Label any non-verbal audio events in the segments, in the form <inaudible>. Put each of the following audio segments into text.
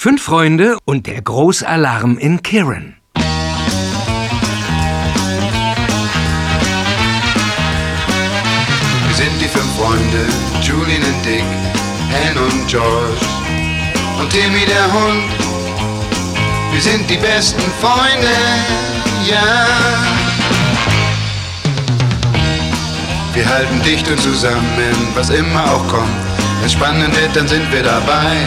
Fünf Freunde und der Großalarm in Kirin. Wir sind die fünf Freunde, Julian und Dick, Anne und George und Timmy der Hund. Wir sind die besten Freunde, ja. Wir halten dicht und zusammen, was immer auch kommt. Wenn spannend wird, dann sind wir dabei.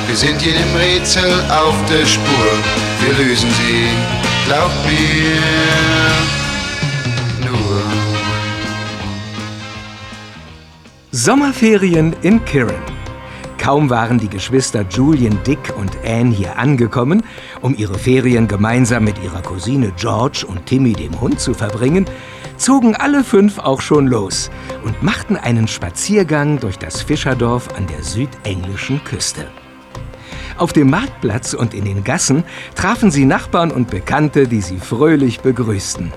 Wir sind jedem Rätsel auf der Spur, wir lösen sie, glaubt mir, nur. Sommerferien in Kirin. Kaum waren die Geschwister Julian, Dick und Anne hier angekommen, um ihre Ferien gemeinsam mit ihrer Cousine George und Timmy dem Hund zu verbringen, zogen alle fünf auch schon los und machten einen Spaziergang durch das Fischerdorf an der südenglischen Küste. Auf dem Marktplatz und in den Gassen trafen sie Nachbarn und Bekannte, die sie fröhlich begrüßten.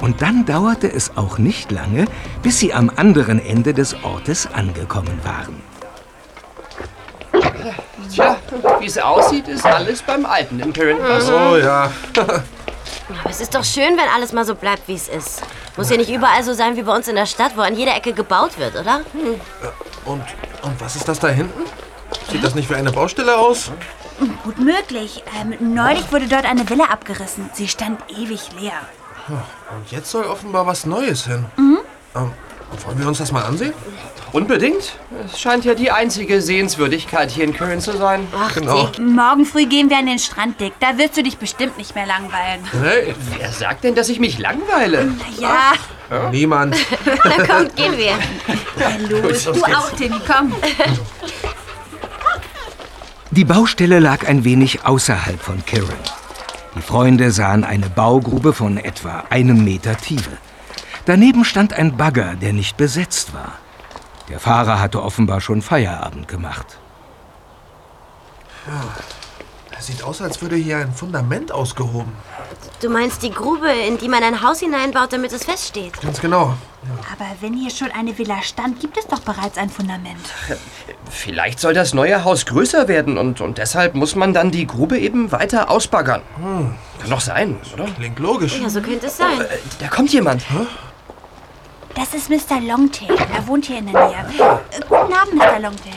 Und dann dauerte es auch nicht lange, bis sie am anderen Ende des Ortes angekommen waren. Tja, wie es aussieht, ist alles beim Alten im Currentpass. Oh ja. Aber es ist doch schön, wenn alles mal so bleibt, wie es ist. Muss ja nicht überall so sein wie bei uns in der Stadt, wo an jeder Ecke gebaut wird, oder? Und, und was ist das da hinten? Sieht das nicht wie eine Baustelle aus? Gut möglich. Ähm, neulich wurde dort eine Villa abgerissen. Sie stand ewig leer. Und jetzt soll offenbar was Neues hin. Ähm, wollen wir uns das mal ansehen? Unbedingt. Es scheint ja die einzige Sehenswürdigkeit hier in Curran zu sein. Ach, Genau. Dick. Morgen früh gehen wir an den Strand, Dick. Da wirst du dich bestimmt nicht mehr langweilen. Hey, Wer sagt denn, dass ich mich langweile? Ja, niemand. Na komm, gehen wir. los. Du auch, Timmy, komm. Die Baustelle lag ein wenig außerhalb von Kirin. Die Freunde sahen eine Baugrube von etwa einem Meter Tiefe. Daneben stand ein Bagger, der nicht besetzt war. Der Fahrer hatte offenbar schon Feierabend gemacht. Sieht aus, als würde hier ein Fundament ausgehoben. Du meinst die Grube, in die man ein Haus hineinbaut, damit es feststeht? Ganz genau. Aber wenn hier schon eine Villa stand, gibt es doch bereits ein Fundament. Vielleicht soll das neue Haus größer werden und, und deshalb muss man dann die Grube eben weiter ausbaggern. Kann doch sein, oder? Klingt logisch. Ja, so könnte es sein. Da kommt jemand. Das ist Mr. Longtail. Er wohnt hier in der Nähe. Äh, guten Abend, Mr. Longtail.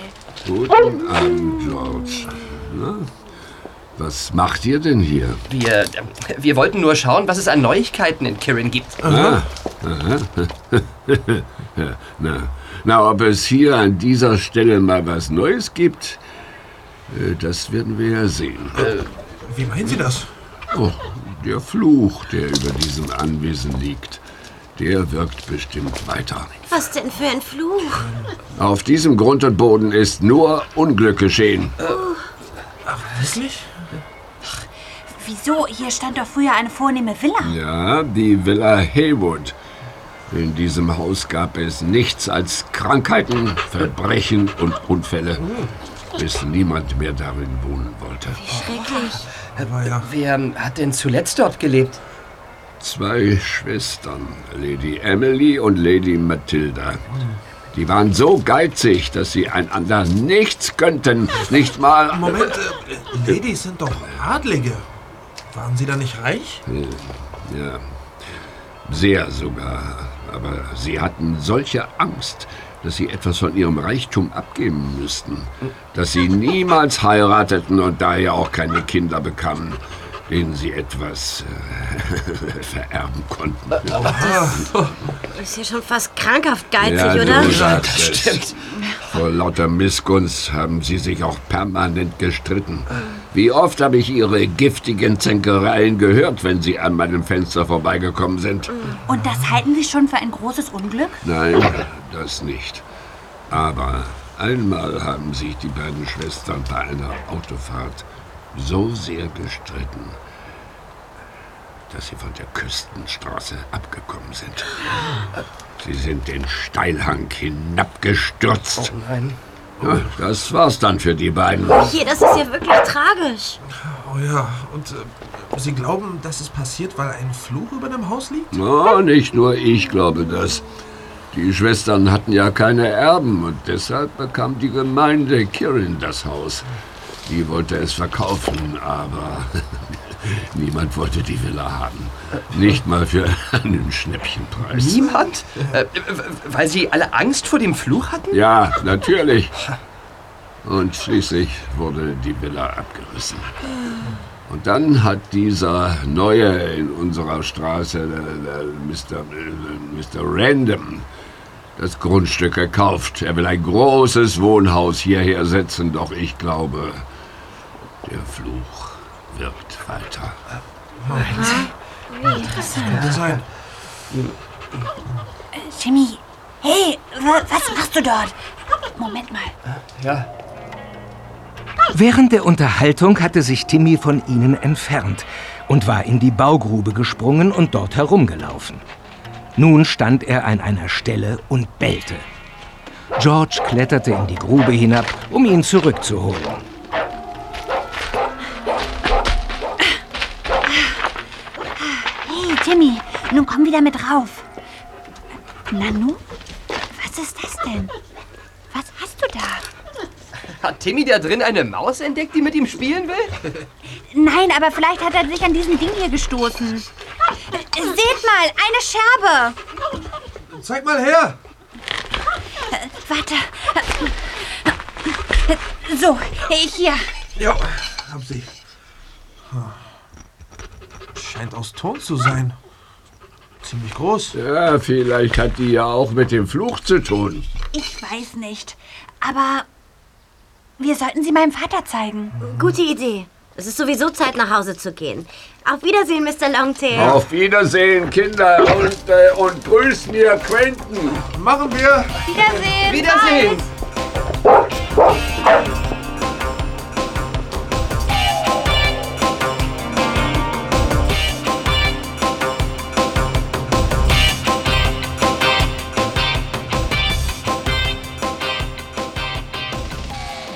Guten Abend, George. Na, was macht ihr denn hier? Wir, äh, wir wollten nur schauen, was es an Neuigkeiten in Kirin gibt. Ah, aha. <laughs> na, na, ob es hier an dieser Stelle mal was Neues gibt, äh, das werden wir ja sehen. Wie meinen Sie das? Oh, der Fluch, der über diesem Anwesen liegt, der wirkt bestimmt weiter. Was denn für ein Fluch? Auf diesem Grund und Boden ist nur Unglück geschehen. Wirklich? Wieso? Hier stand doch früher eine vornehme Villa. Ja, die Villa Haywood. In diesem Haus gab es nichts als Krankheiten, Verbrechen und Unfälle, bis niemand mehr darin wohnen wollte. Schrecklich. Aber ja. Wer hat denn zuletzt dort gelebt? Zwei Schwestern, Lady Emily und Lady Matilda. Die waren so geizig, dass sie einander nichts gönnten, nicht mal... Moment, äh, Ladies sind doch Adlige. Waren Sie da nicht reich? Ja, sehr sogar. Aber sie hatten solche Angst, dass sie etwas von ihrem Reichtum abgeben müssten. Dass sie niemals heirateten und daher auch keine Kinder bekamen, denen sie etwas äh, <laughs> vererben konnten. Ist ja schon fast krankhaft geizig, Ja, oder? du sagst das stimmt. Vor lauter Missgunst haben sie sich auch permanent gestritten. Wie oft habe ich ihre giftigen Zänkereien gehört, wenn sie an meinem Fenster vorbeigekommen sind. Und das halten Sie schon für ein großes Unglück? Nein, das nicht. Aber einmal haben sich die beiden Schwestern bei einer Autofahrt so sehr gestritten, dass Sie von der Küstenstraße abgekommen sind. Sie sind den Steilhang hinabgestürzt. Oh nein. Ja, das war's dann für die beiden. Hier, das ist ja wirklich tragisch. Oh ja, und äh, Sie glauben, dass es passiert, weil ein Fluch über dem Haus liegt? No, nicht nur ich glaube das. Die Schwestern hatten ja keine Erben und deshalb bekam die Gemeinde Kirin das Haus. Die wollte es verkaufen, aber <laughs> niemand wollte die Villa haben. Nicht mal für einen Schnäppchenpreis. Niemand? Äh, weil sie alle Angst vor dem Fluch hatten? Ja, natürlich. Und schließlich wurde die Villa abgerissen. Und dann hat dieser Neue in unserer Straße, der, der Mr. Mr. Random, das Grundstück gekauft. Er will ein großes Wohnhaus hierher setzen, doch ich glaube, der Fluch wird weiter. Könnte sein. Timmy, hey, wa- was machst du dort? Moment mal. Ja. Während der Unterhaltung hatte sich Timmy von ihnen entfernt und war in die Baugrube gesprungen und dort herumgelaufen. Nun stand er an einer Stelle und bellte. George kletterte in die Grube hinab, um ihn zurückzuholen. Nun komm wieder mit rauf. Nanu? Was ist das denn? Was hast du da? Hat Timmy da drin eine Maus entdeckt, die mit ihm spielen will? Nein, aber vielleicht hat er sich an diesem Ding hier gestoßen. Seht mal, eine Scherbe. Zeig mal her! Warte. So, hier. Ja, hab sie. Scheint aus Ton zu sein. Ziemlich groß. Ja, vielleicht hat die ja auch mit dem Fluch zu tun. Ich weiß nicht. Aber wir sollten sie meinem Vater zeigen. Gute Idee. Es ist sowieso Zeit, nach Hause zu gehen. Auf Wiedersehen, Mr. Longtail. Auf Wiedersehen, Kinder, und, äh, und grüß mir Quentin. Machen wir! Wiedersehen. Wiedersehen!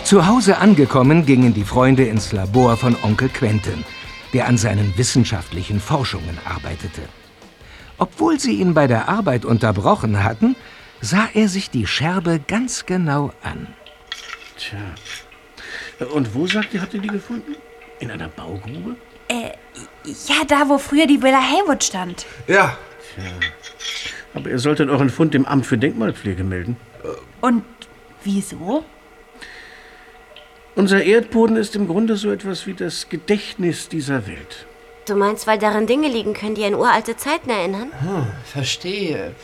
Zu Hause angekommen, gingen die Freunde ins Labor von Onkel Quentin, der an seinen wissenschaftlichen Forschungen arbeitete. Obwohl sie ihn bei der Arbeit unterbrochen hatten, sah er sich die Scherbe ganz genau an. Tja. Und wo sagt ihr, habt ihr die gefunden? In einer Baugrube? Äh, ja, da, wo früher die Villa Haywood stand. Ja, Aber ihr solltet euren Fund dem Amt für Denkmalpflege melden. Und wieso? Unser Erdboden ist im Grunde so etwas wie das Gedächtnis dieser Welt. Du meinst, weil darin Dinge liegen können, die an uralte Zeiten erinnern? Verstehe.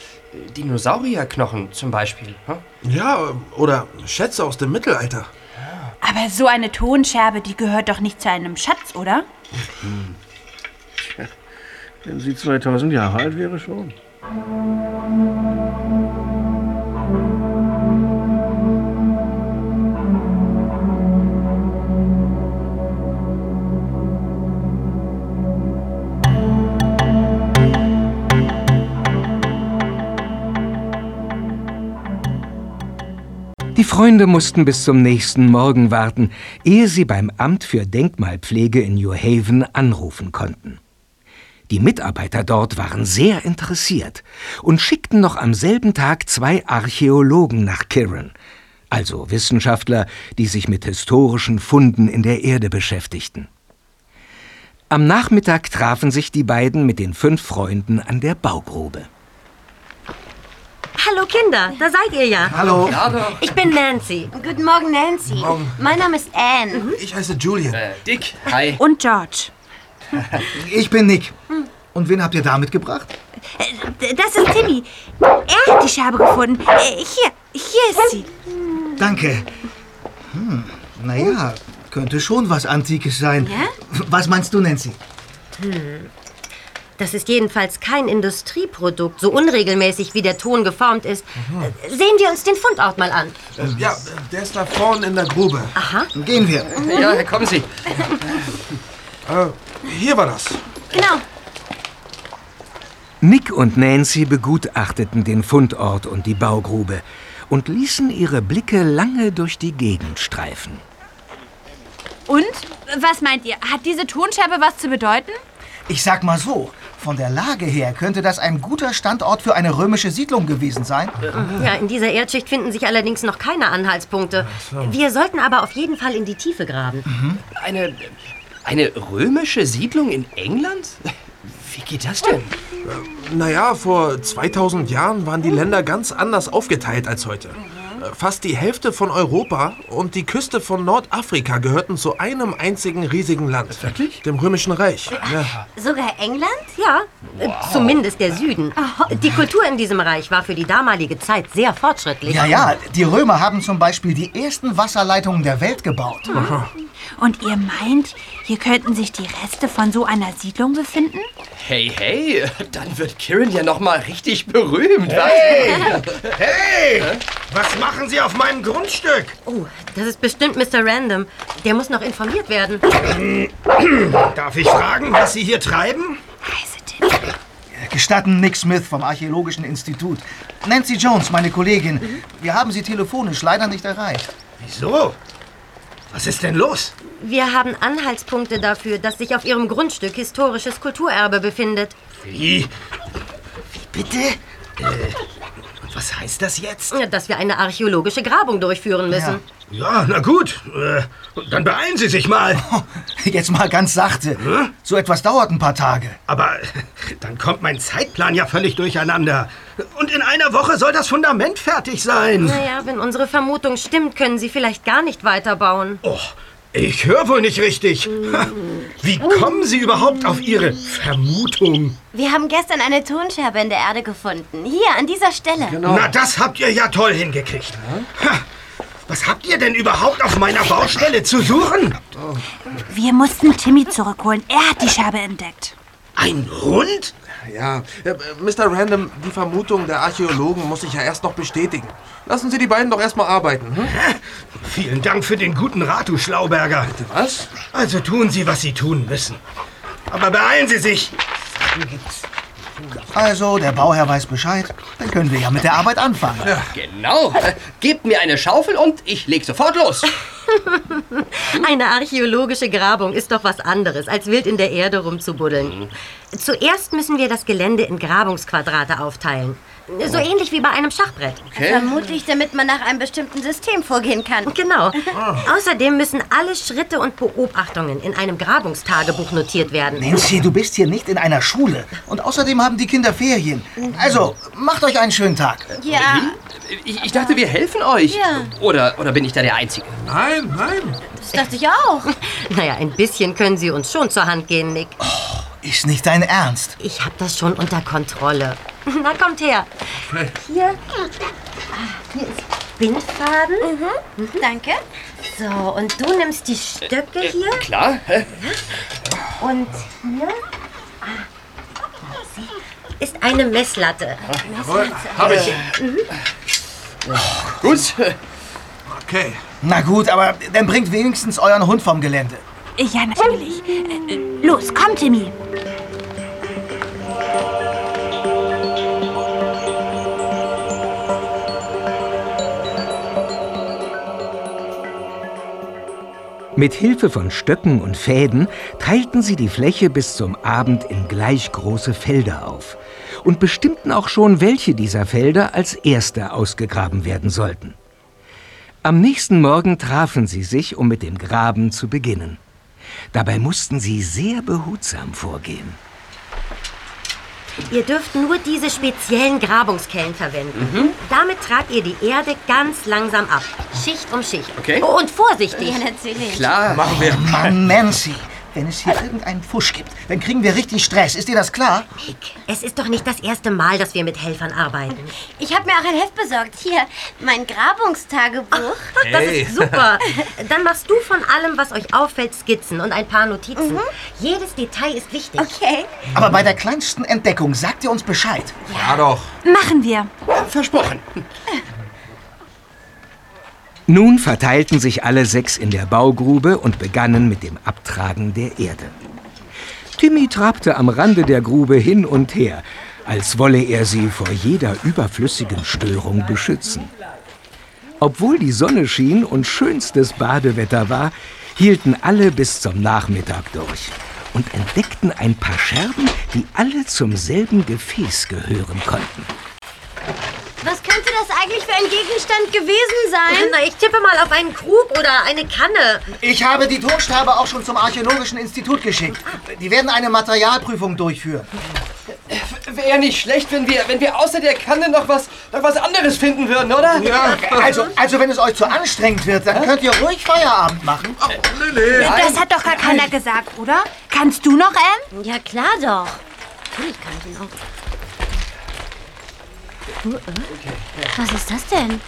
Dinosaurierknochen zum Beispiel. hm? ja, oder Schätze aus dem Mittelalter. Aber so eine Tonscherbe, die gehört doch nicht zu einem Schatz, oder? Wenn sie 2000 Jahre alt wäre schon. Die Freunde mussten bis zum nächsten Morgen warten, ehe sie beim Amt für Denkmalpflege in New Haven anrufen konnten. Die Mitarbeiter dort waren sehr interessiert und schickten noch am selben Tag zwei Archäologen nach Kirin, also Wissenschaftler, die sich mit historischen Funden in der Erde beschäftigten. Am Nachmittag trafen sich die beiden mit den fünf Freunden an der Baugrube. Hallo Kinder, da seid ihr ja. Hallo. Ich bin Nancy. Guten Morgen, Nancy. Morgen. Mein Name ist Anne. ich heiße Julian. Äh, Dick, hi. Und George. <laughs> Ich bin Nick. Und wen habt ihr da mitgebracht? Äh, Das ist Timmy. Er hat die Scherbe gefunden. Äh, Hier, hier ist sie. Danke. Hm, naja, könnte schon was Antikes sein. Ja? Was meinst du, Nancy? Das ist jedenfalls kein Industrieprodukt, so unregelmäßig wie der Ton geformt ist. Äh, Sehen wir uns den Fundort mal an. Äh, ja, der ist da vorne in der Grube. Gehen wir. Ja, kommen Sie. Äh, hier war das. Genau. Nick und Nancy begutachteten den Fundort und die Baugrube und ließen ihre Blicke lange durch die Gegend streifen. Und? Was meint ihr? Hat diese Tonscherbe was zu bedeuten? Ich sag mal so, von der Lage her könnte das ein guter Standort für eine römische Siedlung gewesen sein. Ja, in dieser Erdschicht finden sich allerdings noch keine Anhaltspunkte. Wir sollten aber auf jeden Fall in die Tiefe graben. Eine, eine römische Siedlung in England? Wie geht das denn? Naja, vor 2000 Jahren waren die Länder ganz anders aufgeteilt als heute. Fast die Hälfte von Europa und die Küste von Nordafrika gehörten zu einem einzigen riesigen Land. Wirklich? Dem Römischen Reich. Ja. Sogar England? Ja, äh, zumindest der Süden. Die Kultur in diesem Reich war für die damalige Zeit sehr fortschrittlich. Ja, ja, die Römer haben zum Beispiel die ersten Wasserleitungen der Welt gebaut. Und ihr meint, hier könnten sich die Reste von so einer Siedlung befinden? Hey, hey, dann wird Kirin ja noch mal richtig berühmt. Hey! Hey! Was machen Sie auf meinem Grundstück? Oh, das ist bestimmt Mr. Random. Der muss noch informiert werden. Darf ich fragen, was Sie hier treiben? Gestatten Nick Smith vom Archäologischen Institut. Nancy Jones, meine Kollegin. Wir haben sie telefonisch leider nicht erreicht. Wieso? Was ist denn los? Wir haben Anhaltspunkte dafür, dass sich auf ihrem Grundstück historisches Kulturerbe befindet. Wie? Wie bitte? Äh, was heißt das jetzt? Dass wir eine archäologische Grabung durchführen müssen. Ja, na gut. Äh, dann beeilen Sie sich mal. Jetzt mal ganz sachte. So etwas dauert ein paar Tage. Aber dann kommt mein Zeitplan ja völlig durcheinander. Und in einer Woche soll das Fundament fertig sein. Naja, wenn unsere Vermutung stimmt, können sie vielleicht gar nicht weiterbauen. Oh, ich höre wohl nicht richtig. Wie kommen Sie überhaupt auf Ihre Vermutung? Wir haben gestern eine Tonscherbe in der Erde gefunden. Hier, an dieser Stelle. Na, das habt ihr ja toll hingekriegt. Ha, Was habt ihr denn überhaupt auf meiner Baustelle zu suchen? Wir mussten Timmy zurückholen. Er hat die Scherbe entdeckt. Ein Hund? Ja, äh, Mr. Random, die Vermutung der Archäologen muss sich ja erst noch bestätigen. Lassen Sie die beiden doch erstmal arbeiten. Hm? Vielen Dank für den guten Rat, du Schlauberger. Was? Also tun Sie, was Sie tun müssen. Aber beeilen Sie sich. Also, der Bauherr weiß Bescheid. Dann können wir ja mit der Arbeit anfangen. Genau. Äh, Gebt mir eine Schaufel und ich leg sofort los. <laughs> Eine archäologische Grabung ist doch was anderes, als wild in der Erde rumzubuddeln. Zuerst müssen wir das Gelände in Grabungsquadrate aufteilen. So ähnlich wie bei einem Schachbrett. Vermutlich, damit man nach einem bestimmten System vorgehen kann. Genau. Außerdem müssen alle Schritte und Beobachtungen in einem Grabungstagebuch notiert werden. Nancy, du bist hier nicht in einer Schule. Und außerdem haben die Kinder Ferien. Also, macht euch einen schönen Tag. Ja. Ich, ich dachte, wir helfen euch. Ja. Oder, oder bin ich da der Einzige? Nein, nein. Das dachte ich auch. <laughs> Naja, ein bisschen können Sie uns schon zur Hand gehen, Nick. Ist nicht dein Ernst. Ich habe das schon unter Kontrolle. <laughs> Na, kommt her. Hier. Ah, Hier ist Bindfaden. Mhm. Danke. So, und du nimmst die Stöcke hier. Klar. Und hier ah, ist eine Messlatte. Hab ich. Mhm. Gut. Okay. Na gut, aber dann bringt wenigstens euren Hund vom Gelände. Ja, natürlich. Äh, Los, komm, Timmy. Mit Hilfe von Stöcken und Fäden teilten sie die Fläche bis zum Abend in gleich große Felder auf und bestimmten auch schon, welche dieser Felder als erste ausgegraben werden sollten. Am nächsten Morgen trafen sie sich, um mit dem Graben zu beginnen. Dabei mussten sie sehr behutsam vorgehen. Ihr dürft nur diese speziellen Grabungskellen verwenden. Damit tragt ihr die Erde ganz langsam ab. Schicht um Schicht. Okay. Und vorsichtig. Ja, natürlich. Klar. Machen wir. Mann, Nancy, wenn es hier irgendeinen Fusch gibt, dann kriegen wir richtig Stress. Ist dir das klar? Es ist doch nicht das erste Mal, dass wir mit Helfern arbeiten. Ich habe mir auch ein Heft besorgt. Hier, mein Grabungstagebuch. Das ist super. Dann machst du von allem, was euch auffällt, Skizzen und ein paar Notizen. Jedes Detail ist wichtig. Okay. Aber bei der kleinsten Entdeckung sagt ihr uns Bescheid. Ja, doch. Machen wir. Versprochen. Nun verteilten sich alle sechs in der Baugrube und begannen mit dem Abtragen der Erde. Timmy trabte am Rande der Grube hin und her, als wolle er sie vor jeder überflüssigen Störung beschützen. Obwohl die Sonne schien und schönstes Badewetter war, hielten alle bis zum Nachmittag durch und entdeckten ein paar Scherben, die alle zum selben Gefäß gehören konnten. Was könnte das eigentlich für ein Gegenstand gewesen sein? Na, ich tippe mal auf einen Krug oder eine Kanne. Ich habe die Tonstabe auch schon zum Archäologischen Institut geschickt. Die werden eine Materialprüfung durchführen. Wäre nicht schlecht, wenn wir, wenn wir außer der Kanne noch was, noch was anderes finden würden, oder? Ja, also, also wenn es euch zu anstrengend wird, dann könnt ihr ruhig Feierabend machen. Oh, Das hat doch gar keiner gesagt, oder? Kannst du noch, Anne? Ja, klar doch. Natürlich kann ich ihn auch. Was ist das denn?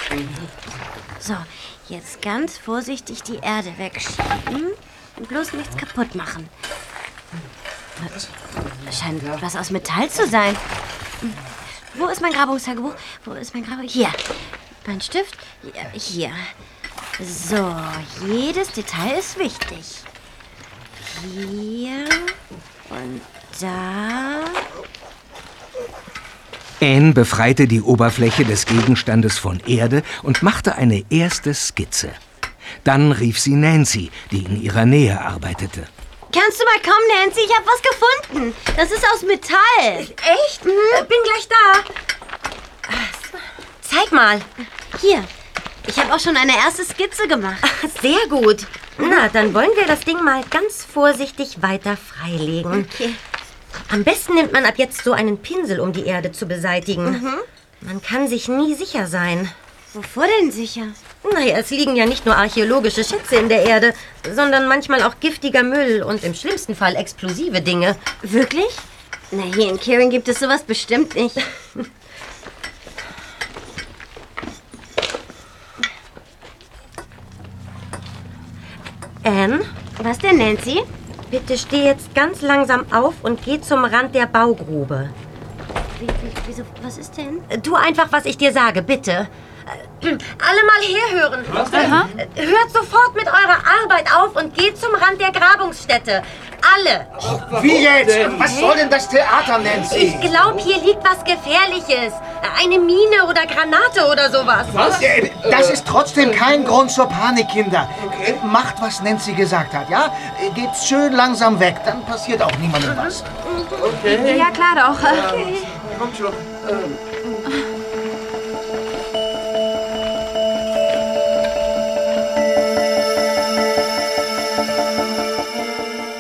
So, jetzt ganz vorsichtig die Erde wegschieben und bloß nichts kaputt machen. Scheint was aus Metall zu sein. Wo ist mein Grabungstagebuch? Wo ist mein Grabung? Hier. Mein Stift? Hier. So, jedes Detail ist wichtig. Hier und da. Anne befreite die Oberfläche des Gegenstandes von Erde und machte eine erste Skizze. Dann rief sie Nancy, die in ihrer Nähe arbeitete. Kannst du mal kommen, Nancy? Ich habe was gefunden. Das ist aus Metall. Echt? Äh, Bin gleich da. Zeig mal. Hier. Ich habe auch schon eine erste Skizze gemacht. Sehr gut. Na, dann wollen wir das Ding mal ganz vorsichtig weiter freilegen. Okay. Am besten nimmt man ab jetzt so einen Pinsel, um die Erde zu beseitigen. Mhm. Man kann sich nie sicher sein. Wovor denn sicher? Naja, es liegen ja nicht nur archäologische Schätze in der Erde, sondern manchmal auch giftiger Müll und im schlimmsten Fall explosive Dinge. Wirklich? Na, hier in Kirin gibt es sowas bestimmt nicht. <laughs> Anne, Was denn, Nancy? Bitte steh jetzt ganz langsam auf und geh zum Rand der Baugrube. Wie, wie, wieso, was ist denn? Tu einfach, was ich dir sage, bitte. Alle mal herhören. Was denn? Aha. Hört sofort mit eurer Arbeit auf und geht zum Rand der Grabungsstätte. Alle. Wie jetzt? Was soll denn das Theater, Nancy? Ich glaube, hier liegt was Gefährliches. Eine Mine oder Granate oder sowas. Äh, Das ist trotzdem kein Grund zur Panik, Kinder. Äh, Macht, was Nancy gesagt hat, ja? Äh, Geht's schön langsam weg, dann passiert auch niemandem was. Ja, klar doch. Okay. Kommt schon.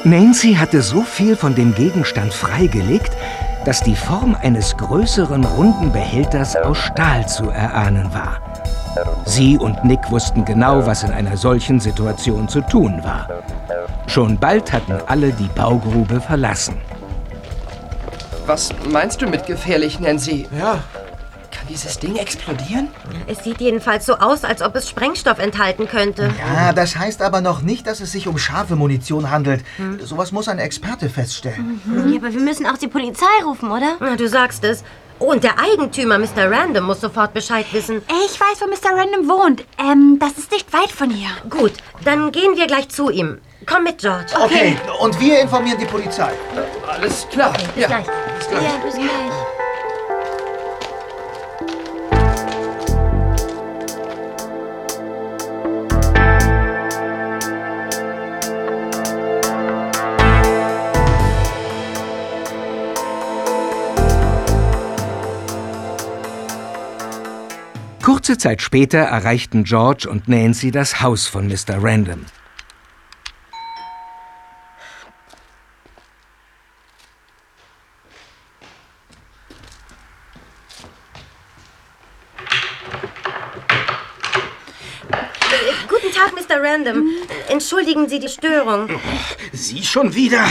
Nancy hatte so viel von dem Gegenstand freigelegt, dass die Form eines größeren runden Behälters aus Stahl zu erahnen war. Sie und Nick wussten genau, was in einer solchen Situation zu tun war. Schon bald hatten alle die Baugrube verlassen. Was meinst du mit gefährlich, Nancy? Ja. Dieses Ding explodieren? Es sieht jedenfalls so aus, als ob es Sprengstoff enthalten könnte. Ja, das heißt aber noch nicht, dass es sich um scharfe Munition handelt. Sowas muss ein Experte feststellen. Ja, aber wir müssen auch die Polizei rufen, oder? Na, du sagst es. Oh, und der Eigentümer, Mr. Random, muss sofort Bescheid wissen. Ich weiß, wo Mr. Random wohnt. Ähm, das ist nicht weit von hier. Gut, dann gehen wir gleich zu ihm. Komm mit, George. Okay, und wir informieren die Polizei. Alles klar. Bis ja. gleich. Bis gleich. Ja, bis gleich. Kurze Zeit später erreichten George und Nancy das Haus von Mr. Random. Guten Tag, Mr. Random. Entschuldigen Sie die Störung. Sie schon wieder?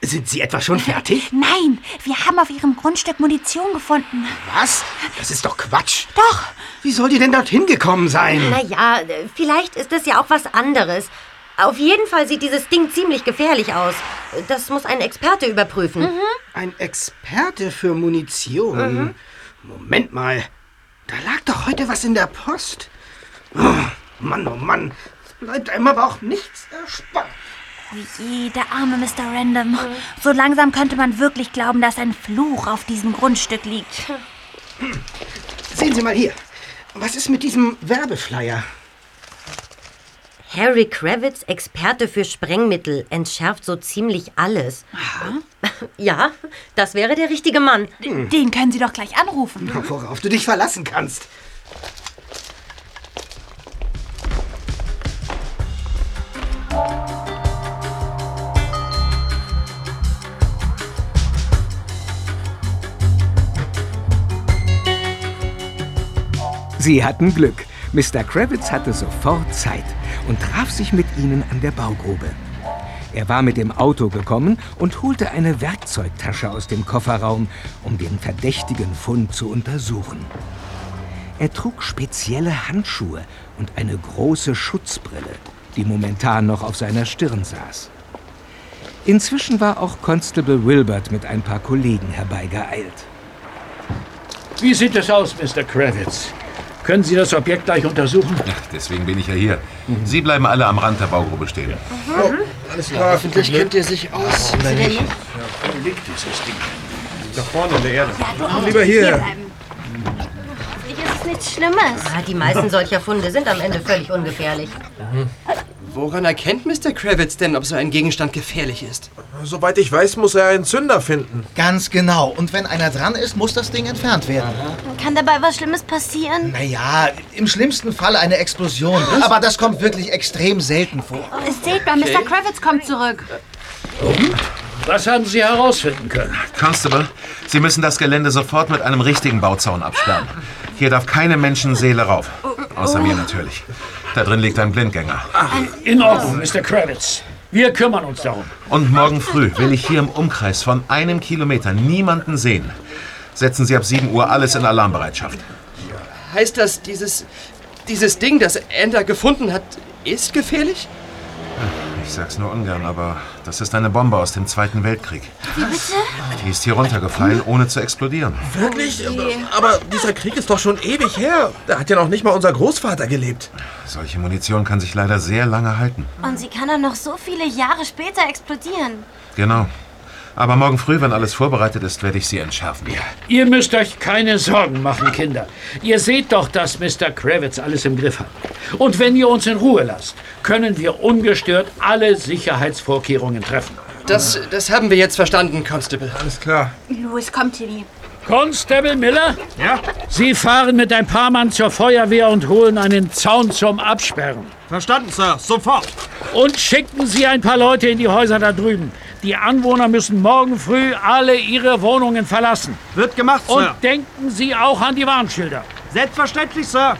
Äh, sind Sie etwa schon fertig? Nein, wir haben auf Ihrem Grundstück Munition gefunden. Was? Das ist doch Quatsch. Doch. Wie soll die denn dorthin gekommen sein? Naja, vielleicht ist es ja auch was anderes. Auf jeden Fall sieht dieses Ding ziemlich gefährlich aus. Das muss ein Experte überprüfen. Ein Experte für Munition. Moment mal. Da lag doch heute was in der Post. Oh, Mann, oh Mann. Es bleibt einem aber auch nichts erspart. Je, der arme Mr. Random. So langsam könnte man wirklich glauben, dass ein Fluch auf diesem Grundstück liegt. Sehen Sie mal hier. Was ist mit diesem Werbeflyer? Harry Kravitz, Experte für Sprengmittel, entschärft so ziemlich alles. <laughs> Ja, das wäre der richtige Mann. Den können Sie doch gleich anrufen. Worauf du dich verlassen kannst. Sie hatten Glück. Mr. Kravitz hatte sofort Zeit und traf sich mit ihnen an der Baugrube. Er war mit dem Auto gekommen und holte eine Werkzeugtasche aus dem Kofferraum, um den verdächtigen Fund zu untersuchen. Er trug spezielle Handschuhe und eine große Schutzbrille, die momentan noch auf seiner Stirn saß. Inzwischen war auch Constable Wilbert mit ein paar Kollegen herbeigeeilt. Wie sieht es aus, Mr. Kravitz? Können Sie das Objekt gleich untersuchen? Deswegen bin ich ja hier. Sie bleiben alle am Rand der Baugrube stehen. Alles klar. Hoffentlich kennt ihr sich aus. Wo liegt dieses Ding? Da vorne in der Erde. Du auch Lieber hier. Hoffentlich ist es nichts Schlimmes. Ah, die meisten solcher Funde sind am Ende völlig ungefährlich. Woran erkennt Mr. Kravitz denn, ob so ein Gegenstand gefährlich ist? Soweit ich weiß, muss er einen Zünder finden. Ganz genau. Und wenn einer dran ist, muss das Ding entfernt werden. Kann dabei was Schlimmes passieren? Naja, im schlimmsten Fall eine Explosion. Aber das kommt wirklich extrem selten vor. Seht mal, Mr. Kravitz kommt zurück. Was haben Sie herausfinden können? Constable, Sie müssen das Gelände sofort mit einem richtigen Bauzaun absperren. Hier darf keine Menschenseele rauf. Außer mir natürlich. Da drin liegt ein Blindgänger. In Ordnung, Mr. Kravitz. Wir kümmern uns darum. Und morgen früh will ich hier im Umkreis von einem Kilometer niemanden sehen. Setzen Sie ab 7 Uhr alles in Alarmbereitschaft. Heißt das, dieses, dieses Ding, das Ender gefunden hat, ist gefährlich? Ich sag's nur ungern, aber das ist eine Bombe aus dem Zweiten Weltkrieg. Wie bitte? Die ist hier runtergefallen, ohne zu explodieren. Wirklich? Aber, aber dieser Krieg ist doch schon ewig her. Da hat ja noch nicht mal unser Großvater gelebt. Solche Munition kann sich leider sehr lange halten. Und sie kann dann noch so viele Jahre später explodieren. Genau. Aber morgen früh, wenn alles vorbereitet ist, werde ich sie entschärfen. Ihr müsst euch keine Sorgen machen, Kinder. Ihr seht doch, dass Mr. Kravitz alles im Griff hat. Und wenn ihr uns in Ruhe lasst, können wir ungestört alle Sicherheitsvorkehrungen treffen. Das, das haben wir jetzt verstanden, Constable. Alles klar. Los, kommt, Tilly. Constable Miller? Ja? Sie fahren mit ein paar Mann zur Feuerwehr und holen einen Zaun zum Absperren. Verstanden, Sir. Sofort. Und schicken Sie ein paar Leute in die Häuser da drüben. Die Anwohner müssen morgen früh alle ihre Wohnungen verlassen. Wird gemacht, Und Sir. denken Sie auch an die Warnschilder. Selbstverständlich, Sir.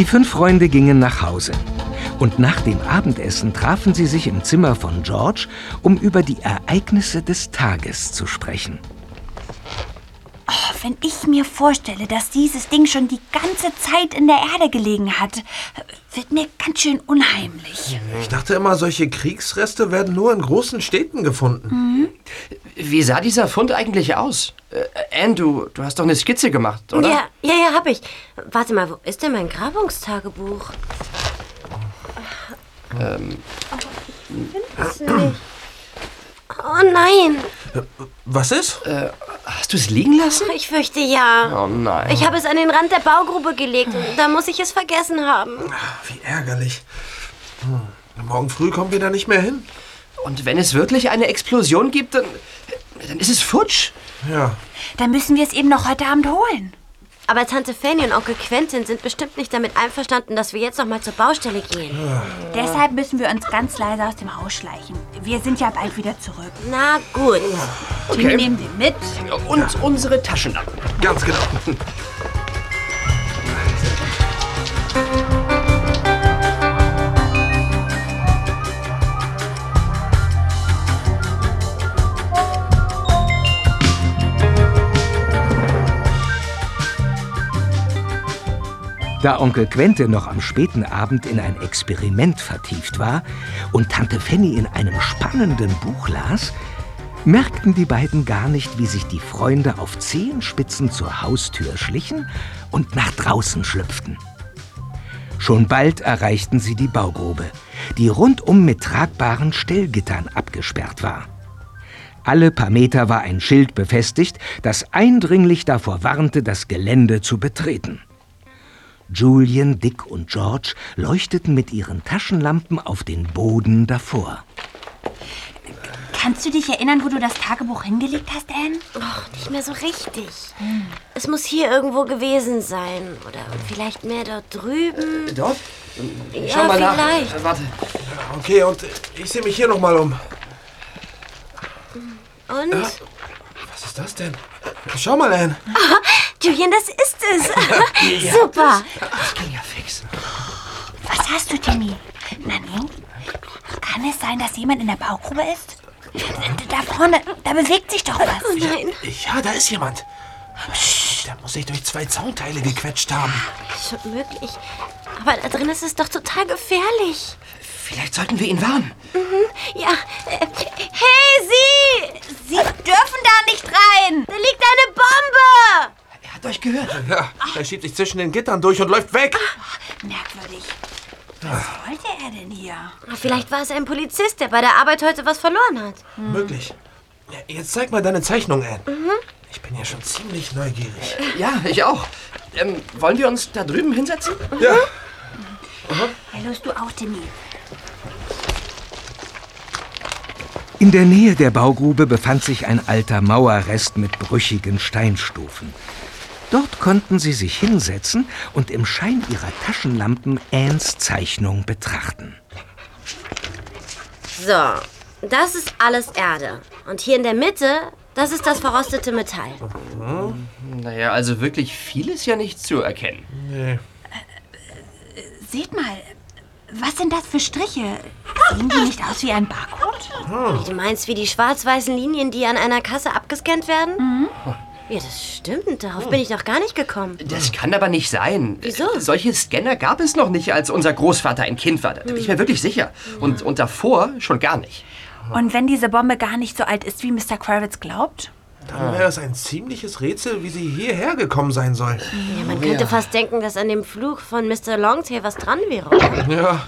Die fünf Freunde gingen nach Hause. Und nach dem Abendessen trafen sie sich im Zimmer von George, um über die Ereignisse des Tages zu sprechen. Oh, wenn ich mir vorstelle, dass dieses Ding schon die ganze Zeit in der Erde gelegen hat, wird mir ganz schön unheimlich. Ich dachte immer, solche Kriegsreste werden nur in großen Städten gefunden. Wie sah dieser Fund eigentlich aus? Äh, Anne, du, du hast doch eine Skizze gemacht, oder? Ja, ja, ja, hab ich. Warte mal, wo ist denn mein Grabungstagebuch? Ähm, Find's nicht. Oh nein. Was ist? äh, hast du es liegen lassen? Ich fürchte ja. Oh nein. Ich habe es an den Rand der Baugrube gelegt und da muss ich es vergessen haben. Wie ärgerlich. Hm. Morgen früh kommen wir da nicht mehr hin. Und wenn es wirklich eine Explosion gibt, dann, dann ist es futsch. Ja. Dann müssen wir es eben noch heute Abend holen. Aber Tante Fanny und Onkel Quentin sind bestimmt nicht damit einverstanden, dass wir jetzt noch mal zur Baustelle gehen. Deshalb müssen wir uns ganz leise aus dem Haus schleichen. Wir sind ja bald wieder zurück. Na gut. Die nehmen wir mit. Und unsere Taschenlampen. Ganz genau. Da Onkel Quente noch am späten Abend in ein Experiment vertieft war und Tante Fanny in einem spannenden Buch las, merkten die beiden gar nicht, wie sich die Freunde auf Zehenspitzen zur Haustür schlichen und nach draußen schlüpften. Schon bald erreichten sie die Baugrube, die rundum mit tragbaren Stellgittern abgesperrt war. Alle paar Meter war ein Schild befestigt, das eindringlich davor warnte, das Gelände zu betreten. Julian, Dick und George leuchteten mit ihren Taschenlampen auf den Boden davor. Kannst du dich erinnern, wo du das Tagebuch hingelegt hast, Anne? Och, nicht mehr so richtig. Es muss hier irgendwo gewesen sein. Oder vielleicht mehr dort drüben. Dort? Ja, Schau mal nach. vielleicht. Äh, warte. Okay, und ich sehe mich hier noch mal um. Und? Ja. Was ist das denn? Schau mal, Anne. Ah, Julian, das ist es. <laughs> Ja. Super. Das ging ja fix. Was hast du, Timmy? Nani? Kann es sein, dass jemand in der Baugrube ist? Da vorne, da bewegt sich doch was. Oh nein. Ja, da ist jemand. Der muss sich durch zwei Zaunteile gequetscht haben. Schon möglich. Aber da drin ist es doch total gefährlich. Vielleicht sollten wir ihn warnen. Mhm. Ja. Äh, hey, Sie! Sie dürfen da nicht rein! Da liegt eine Bombe! Er hat euch gehört. Ja, er schiebt sich zwischen den Gittern durch und läuft weg. Merkwürdig. Was wollte er denn hier? Vielleicht war es ein Polizist, der bei der Arbeit heute was verloren hat. Möglich. Ja, jetzt zeig mal deine Zeichnung, Anne. Mhm. Ich bin ja schon ziemlich neugierig. Ja, ich auch. Ähm, wollen wir uns da drüben hinsetzen? Ja. Ja, los, du auch, Timmy. In der Nähe der Baugrube befand sich ein alter Mauerrest mit brüchigen Steinstufen. Dort konnten sie sich hinsetzen und im Schein ihrer Taschenlampen Annes Zeichnung betrachten. So, das ist alles Erde. Und hier in der Mitte, das ist das verrostete Metall. Naja, also wirklich viel ist ja nicht zu erkennen. Nee. Seht mal, was sind das für Striche? Sehen die nicht aus wie ein Barcode? Du meinst wie die schwarz-weißen Linien, die an einer Kasse abgescannt werden? Ja, das stimmt. Darauf bin ich noch gar nicht gekommen. Das kann aber nicht sein. Wieso? Solche Scanner gab es noch nicht, als unser Großvater ein Kind war. Da bin ich mir wirklich sicher. Und, und davor schon gar nicht. Und wenn diese Bombe gar nicht so alt ist, wie Mr. Kravitz glaubt? Dann wäre es ein ziemliches Rätsel, wie sie hierher gekommen sein soll. Ja, man könnte fast denken, dass an dem Flug von Mr. Longtail was dran wäre. Ja.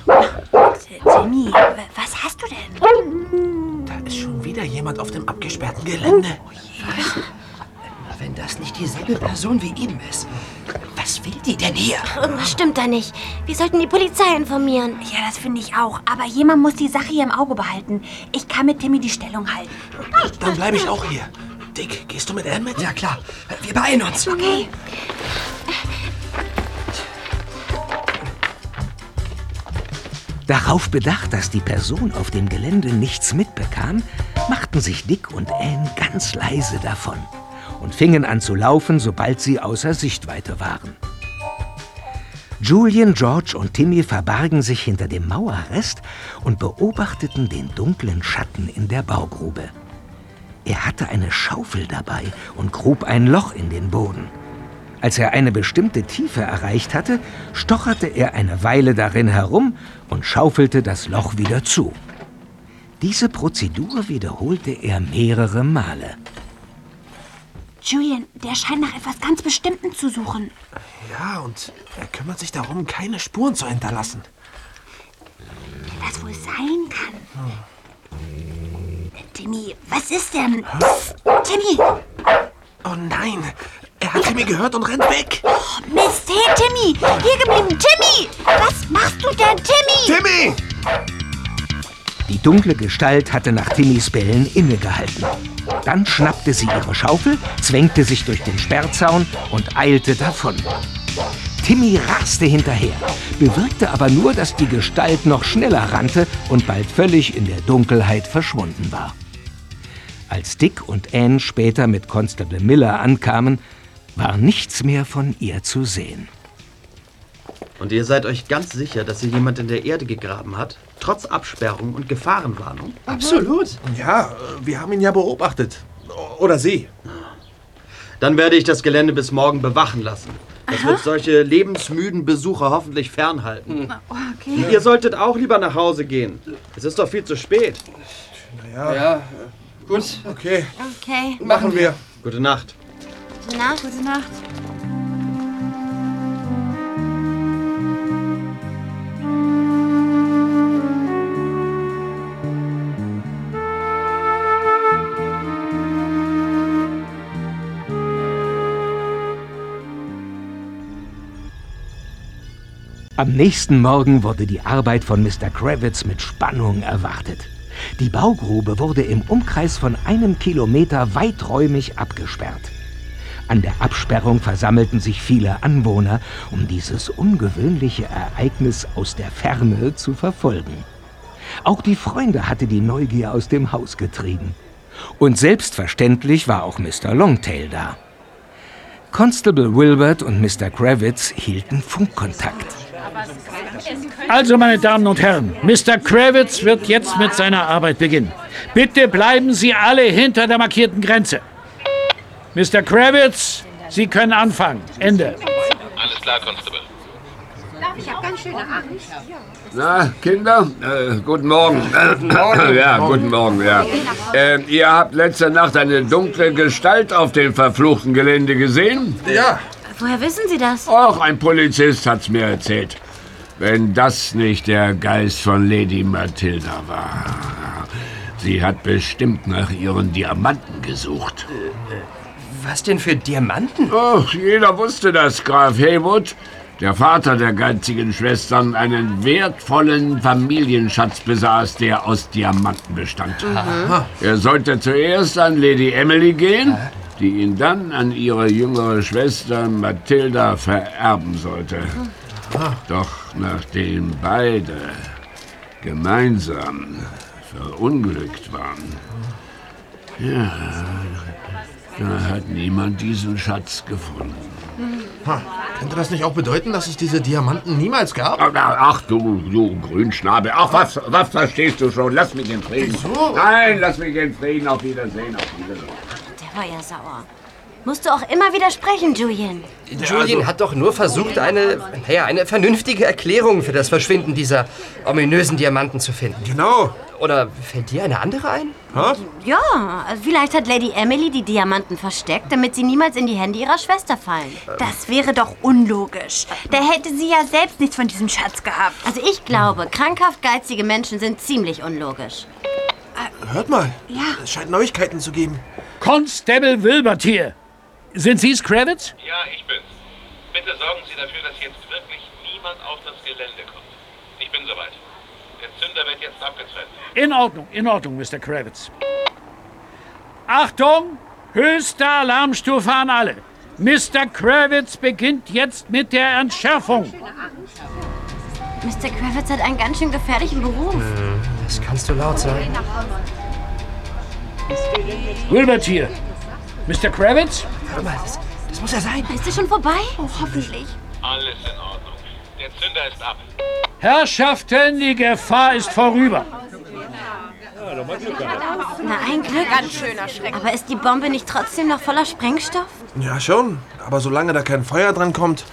Timmy, was hast du denn? Da ist schon wieder jemand auf dem abgesperrten Gelände. Wenn das nicht dieselbe Person wie eben ist. Was will die denn hier? Irgendwas stimmt da nicht. Wir sollten die Polizei informieren. Ja, das finde ich auch. Aber jemand muss die Sache hier im Auge behalten. Ich kann mit Timmy die Stellung halten. Dann bleibe ich auch hier. Dick, gehst du mit Anne mit? Ja, klar. Wir beeilen uns. Okay. Darauf bedacht, dass die Person auf dem Gelände nichts mitbekam, machten sich Dick und Anne ganz leise davon und fingen an zu laufen, sobald sie außer Sichtweite waren. Julian, George und Timmy verbargen sich hinter dem Mauerrest und beobachteten den dunklen Schatten in der Baugrube. Er hatte eine Schaufel dabei und grub ein Loch in den Boden. Als er eine bestimmte Tiefe erreicht hatte, stocherte er eine Weile darin herum und schaufelte das Loch wieder zu. Diese Prozedur wiederholte er mehrere Male. Julian, der scheint nach etwas ganz Bestimmtem zu suchen. Ja, und er kümmert sich darum, keine Spuren zu hinterlassen. Wer das wohl sein kann? Timmy, was ist denn? Timmy! Oh nein, er hat Timmy gehört und rennt weg. Oh, Mist, hey Timmy! Hier geblieben! Timmy! Was machst du denn, Timmy? Timmy! Die dunkle Gestalt hatte nach Timmys Bellen innegehalten. Dann schnappte sie ihre Schaufel, zwängte sich durch den Sperrzaun und eilte davon. Timmy raste hinterher, bewirkte aber nur, dass die Gestalt noch schneller rannte und bald völlig in der Dunkelheit verschwunden war. Als Dick und Anne später mit Constable Miller ankamen, war nichts mehr von ihr zu sehen. Und ihr seid euch ganz sicher, dass hier jemand in der Erde gegraben hat? Trotz Absperrung und Gefahrenwarnung? Absolut. Ja, wir haben ihn ja beobachtet. Oder sie. Dann werde ich das Gelände bis morgen bewachen lassen. Das wird solche lebensmüden Besucher hoffentlich fernhalten. Okay. Ihr solltet auch lieber nach Hause gehen. Es ist doch viel zu spät. Naja, Ja, Gut. Okay. Okay. Machen wir. Gute Nacht. Gute Nacht. Gute Nacht. Am nächsten Morgen wurde die Arbeit von Mr. Kravitz mit Spannung erwartet. Die Baugrube wurde im Umkreis von einem Kilometer weiträumig abgesperrt. An der Absperrung versammelten sich viele Anwohner, um dieses ungewöhnliche Ereignis aus der Ferne zu verfolgen. Auch die Freunde hatte die Neugier aus dem Haus getrieben. Und selbstverständlich war auch Mr. Longtail da. Constable Wilbert und Mr. Kravitz hielten Funkkontakt. Also, meine Damen und Herren, Mr. Kravitz wird jetzt mit seiner Arbeit beginnen. Bitte bleiben Sie alle hinter der markierten Grenze. Mr. Kravitz, Sie können anfangen. Ende. Alles klar, Constable. Ich habe ganz schöne Angst. Na, Kinder, äh, guten Morgen. Äh, <laughs> ja, guten Morgen, ja. Äh, ihr habt letzte Nacht eine dunkle Gestalt auf dem verfluchten Gelände gesehen? Ja. Woher wissen Sie das? Auch ein Polizist hat's mir erzählt. Wenn das nicht der Geist von Lady Matilda war. Sie hat bestimmt nach ihren Diamanten gesucht. Was denn für Diamanten? Ach, jeder wusste, dass Graf Haywood, der Vater der geizigen Schwestern, einen wertvollen Familienschatz besaß, der aus Diamanten bestand. Aha. Er sollte zuerst an Lady Emily gehen, die ihn dann an ihre jüngere Schwester Matilda vererben sollte. Doch nachdem beide gemeinsam verunglückt waren, ja, da hat niemand diesen Schatz gefunden. Ha, könnte das nicht auch bedeuten, dass es diese Diamanten niemals gab? Ach du, du Grünschnabel. Ach, was, was verstehst du schon? Lass mich in Frieden. Nein, lass mich in Frieden. Auf Wiedersehen, auf Wiedersehen. Der war ja sauer. Musst du auch immer widersprechen, Julian. Julian hat doch nur versucht, eine, naja, eine vernünftige Erklärung für das Verschwinden dieser ominösen Diamanten zu finden. Genau. Oder fällt dir eine andere ein? Ja, also vielleicht hat Lady Emily die Diamanten versteckt, damit sie niemals in die Hände ihrer Schwester fallen. Das wäre doch unlogisch. Da hätte sie ja selbst nichts von diesem Schatz gehabt. Also ich glaube, krankhaft geizige Menschen sind ziemlich unlogisch. Hört mal. Ja. Es scheint Neuigkeiten zu geben. Constable Wilbert hier. Sind Sie's, Kravitz? Ja, ich bin's. Bitte sorgen Sie dafür, dass jetzt wirklich niemand auf das Gelände kommt. Ich bin soweit. Der Zünder wird jetzt abgetrennt. In Ordnung, in Ordnung, Mr. Kravitz. Achtung! Höchste Alarmstufe an alle. Mr. Kravitz beginnt jetzt mit der Entschärfung. Mr. Kravitz hat einen ganz schön gefährlichen Beruf. Das kannst du laut sagen. Wilbert hier. Mr. Kravitz? Hör mal, das, das muss er sein. Ist es schon vorbei? Oh, hoffentlich. Alles in Ordnung. Der Zünder ist ab. Herrschaften, die Gefahr ist vorüber. Na, ein Glück. Ganz schöner Schreck. Aber ist die Bombe nicht trotzdem noch voller Sprengstoff? Ja, schon. Aber solange da kein Feuer dran kommt,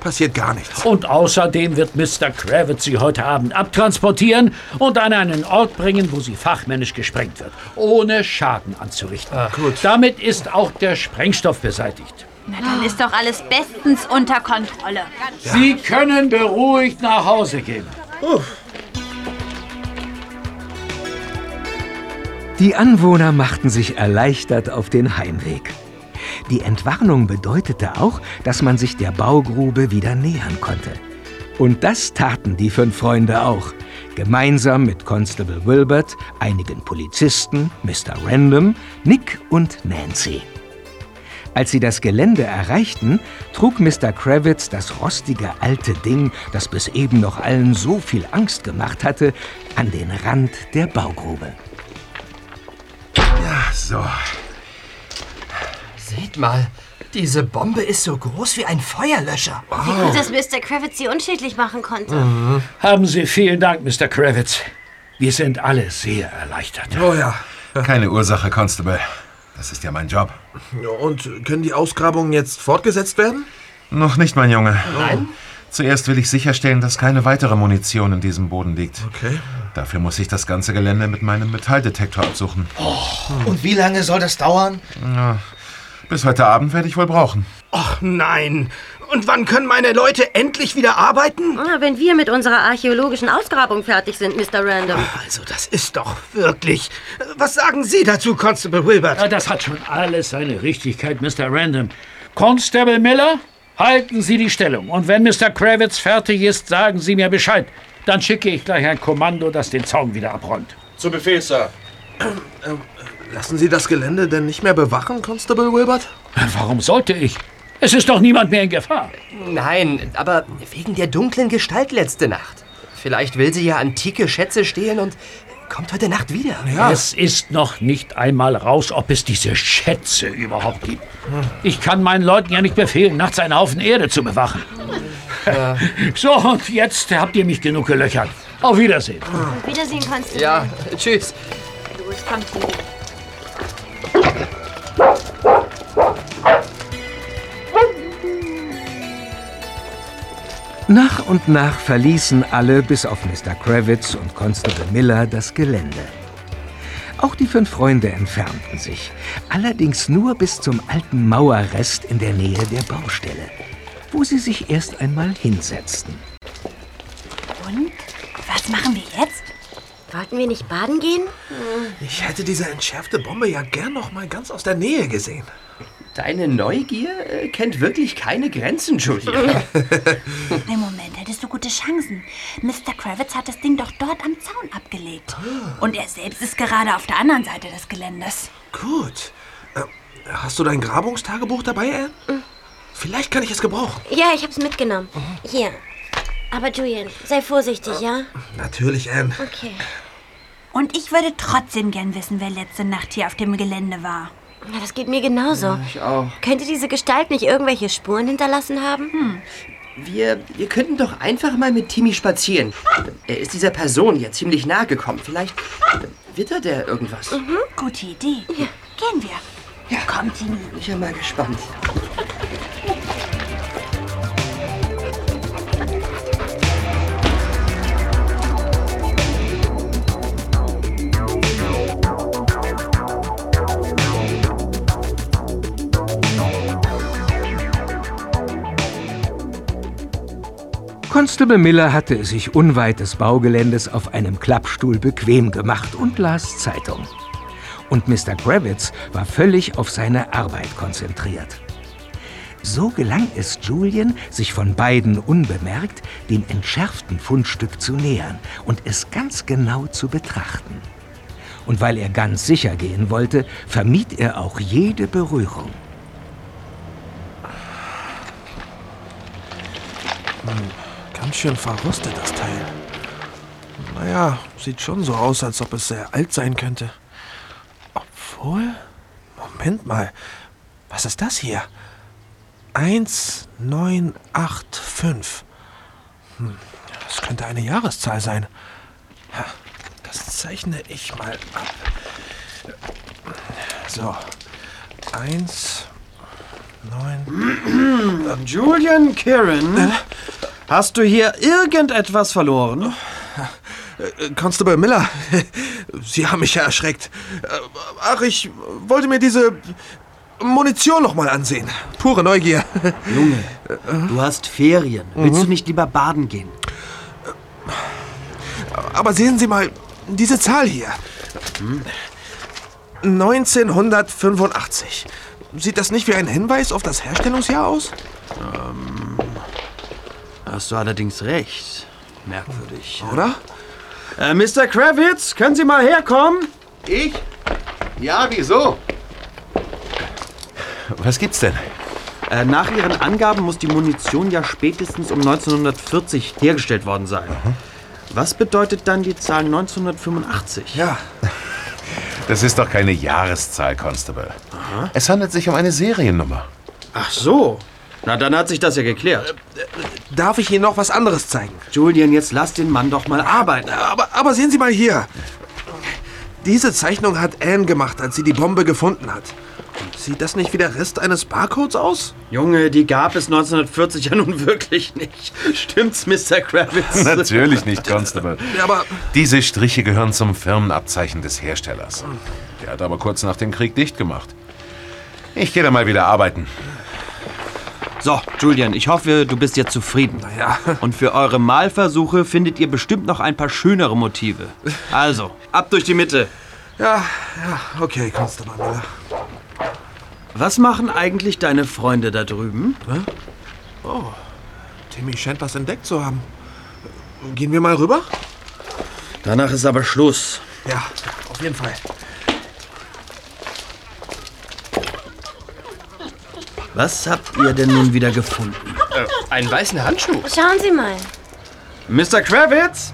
passiert gar nichts. Und außerdem wird Mr. Kravitz sie heute Abend abtransportieren und an einen Ort bringen, wo sie fachmännisch gesprengt wird, ohne Schaden anzurichten. Damit ist auch der Sprengstoff beseitigt. Na, dann ist doch alles bestens unter Kontrolle. Sie können beruhigt nach Hause gehen. Die Anwohner machten sich erleichtert auf den Heimweg. Die Entwarnung bedeutete auch, dass man sich der Baugrube wieder nähern konnte. Und das taten die fünf Freunde auch, gemeinsam mit Constable Wilbert, einigen Polizisten, Mr. Random, Nick und Nancy. Als sie das Gelände erreichten, trug Mr. Kravitz das rostige alte Ding, das bis eben noch allen so viel Angst gemacht hatte, an den Rand der Baugrube. Ja, so. Seht mal, diese Bombe ist so groß wie ein Feuerlöscher. Wie gut, dass Mr. Kravitz sie unschädlich machen konnte. Haben Sie vielen Dank, Mr. Kravitz. Wir sind alle sehr erleichtert. Oh ja. Keine Ursache, Constable. Das ist ja mein Job. Und können die Ausgrabungen jetzt fortgesetzt werden? Noch nicht, mein Junge. Nein? Zuerst will ich sicherstellen, dass keine weitere Munition in diesem Boden liegt. Okay. Dafür muss ich das ganze Gelände mit meinem Metalldetektor absuchen. Und wie lange soll das dauern? Ja, bis heute Abend werde ich wohl brauchen. Ach nein. Und wann können meine Leute endlich wieder arbeiten? Ah, Wenn wir mit unserer archäologischen Ausgrabung fertig sind, Mr. Random. Also, das ist doch wirklich. Was sagen Sie dazu, Constable Wilbert? Ja, das hat schon alles seine Richtigkeit, Mr. Random. Constable Miller, halten Sie die Stellung. Und wenn Mr. Kravitz fertig ist, sagen Sie mir Bescheid. Dann schicke ich gleich ein Kommando, das den Zaun wieder abräumt. Zu Befehl, Sir. Lassen Sie das Gelände denn nicht mehr bewachen, Constable Wilbert? Warum sollte ich? Es ist doch niemand mehr in Gefahr. Nein, aber wegen der dunklen Gestalt letzte Nacht. Vielleicht will sie ja antike Schätze stehlen und kommt heute Nacht wieder. Es ist noch nicht einmal raus, ob es diese Schätze überhaupt gibt. Ich kann meinen Leuten ja nicht befehlen, nachts einen Haufen Erde zu bewachen. <laughs> So, und jetzt habt ihr mich genug gelöchert. Auf Wiedersehen. Auf Wiedersehen, Konstantin. Ja, tschüss. Los, komm, Timmy. Nach und nach verließen alle, bis auf Mr. Kravitz und Constable Miller, das Gelände. Auch die fünf Freunde entfernten sich, allerdings nur bis zum alten Mauerrest in der Nähe der Baustelle, wo sie sich erst einmal hinsetzten. Und? Was machen wir jetzt? Wollten wir nicht baden gehen? Ich hätte diese entschärfte Bombe ja gern noch mal ganz aus der Nähe gesehen. Deine Neugier äh, kennt wirklich keine Grenzen, Julia. <laughs> <laughs> Im Moment hättest du gute Chancen. Mr. Kravitz hat das Ding doch dort am Zaun abgelegt. Und er selbst ist gerade auf der anderen Seite des Geländes. Gut. Äh, hast du dein Grabungstagebuch dabei, Anne? Vielleicht kann ich es gebrauchen. Ja, ich hab's mitgenommen. Hier. Aber Julian, sei vorsichtig, ja? Natürlich, Anne. Okay. Und ich würde trotzdem gern wissen, wer letzte Nacht hier auf dem Gelände war. Ja, das geht mir genauso. Ich auch. Könnte diese Gestalt nicht irgendwelche Spuren hinterlassen haben? Hm. Wir, wir könnten doch einfach mal mit Timmy spazieren. Er ist dieser Person ja ziemlich nahe gekommen. Vielleicht wittert er irgendwas. Mhm. Gute Idee. Gehen wir. Ja. Komm, Timmy. Bin ich ja mal gespannt. Constable Miller hatte es sich unweit des Baugeländes auf einem Klappstuhl bequem gemacht und las Zeitung. Und Mr. Kravitz war völlig auf seine Arbeit konzentriert. So gelang es Julian, sich von beiden unbemerkt dem entschärften Fundstück zu nähern und es ganz genau zu betrachten. Und weil er ganz sicher gehen wollte, vermied er auch jede Berührung. Ganz schön verrostet, das Teil. Naja, sieht schon so aus, als ob es sehr alt sein könnte. Obwohl. Moment mal. Was ist das hier? 1985. Hm, das könnte eine Jahreszahl sein. Das zeichne ich mal ab. So. 1, 9. <clears throat> Julian Kieran, hast du hier irgendetwas verloren? Äh, Constable Miller, <laughs> Sie haben mich ja erschreckt. Äh, Ach, ich wollte mir diese Munition noch mal ansehen. Pure Neugier. <laughs> Junge, du hast Ferien. Willst du nicht lieber baden gehen? Aber sehen Sie mal diese Zahl hier. 1985. Sieht das nicht wie ein Hinweis auf das Herstellungsjahr aus? Ähm, hast du allerdings recht. Merkwürdig. Oder? Äh, Mr. Kravitz, können Sie mal herkommen? Ich? Ja, wieso? Was gibt's denn? Äh, nach Ihren Angaben muss die Munition ja spätestens um 1940 hergestellt worden sein. Was bedeutet dann die Zahl 1985? Ja. Das ist doch keine Jahreszahl, Constable. Es handelt sich um eine Seriennummer. Ach so. Na, dann hat sich das ja geklärt. Darf ich Ihnen noch was anderes zeigen? Julian, jetzt lass den Mann doch mal arbeiten. Aber, aber sehen Sie mal hier. Diese Zeichnung hat Anne gemacht, als sie die Bombe gefunden hat. Sieht das nicht wie der Rest eines Barcodes aus? Junge, die gab es 1940 ja nun wirklich nicht. Stimmt's, Mr. Kravitz? <laughs> Natürlich nicht, Constable. Ja, aber Diese Striche gehören zum Firmenabzeichen des Herstellers. Der hat aber kurz nach dem Krieg dicht gemacht. Ich gehe da mal wieder arbeiten. So, Julian, ich hoffe, du bist jetzt zufrieden. ja. <laughs> Und für eure Malversuche findet ihr bestimmt noch ein paar schönere Motive. Also, ab durch die Mitte. Ja, ja, okay, Constable Miller. Was machen eigentlich deine Freunde da drüben? Oh, Timmy scheint was entdeckt zu haben. Gehen wir mal rüber? Danach ist aber Schluss. Ja, auf jeden Fall. Was habt ihr denn nun wieder gefunden? Äh, einen weißen Handschuh. Schauen Sie mal. Mr. Kravitz?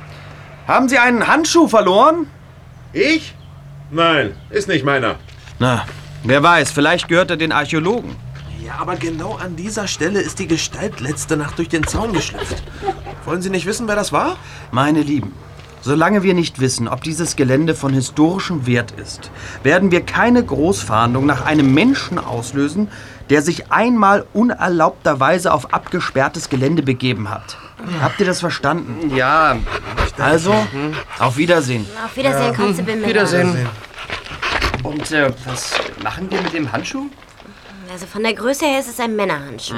Haben Sie einen Handschuh verloren? Ich? Nein, ist nicht meiner. Na, wer weiß, vielleicht gehört er den Archäologen. Ja, aber genau an dieser Stelle ist die Gestalt letzte Nacht durch den Zaun geschlüpft. Wollen Sie nicht wissen, wer das war? Meine Lieben, solange wir nicht wissen, ob dieses Gelände von historischem Wert ist, werden wir keine Großfahndung nach einem Menschen auslösen, der sich einmal unerlaubterweise auf abgesperrtes Gelände begeben hat. Habt ihr das verstanden? Ja. Also, auf Wiedersehen. Auf Wiedersehen, Constable Miller. Wiedersehen. Und äh, was machen wir mit dem Handschuh? Also von der Größe her ist es ein Männerhandschuh.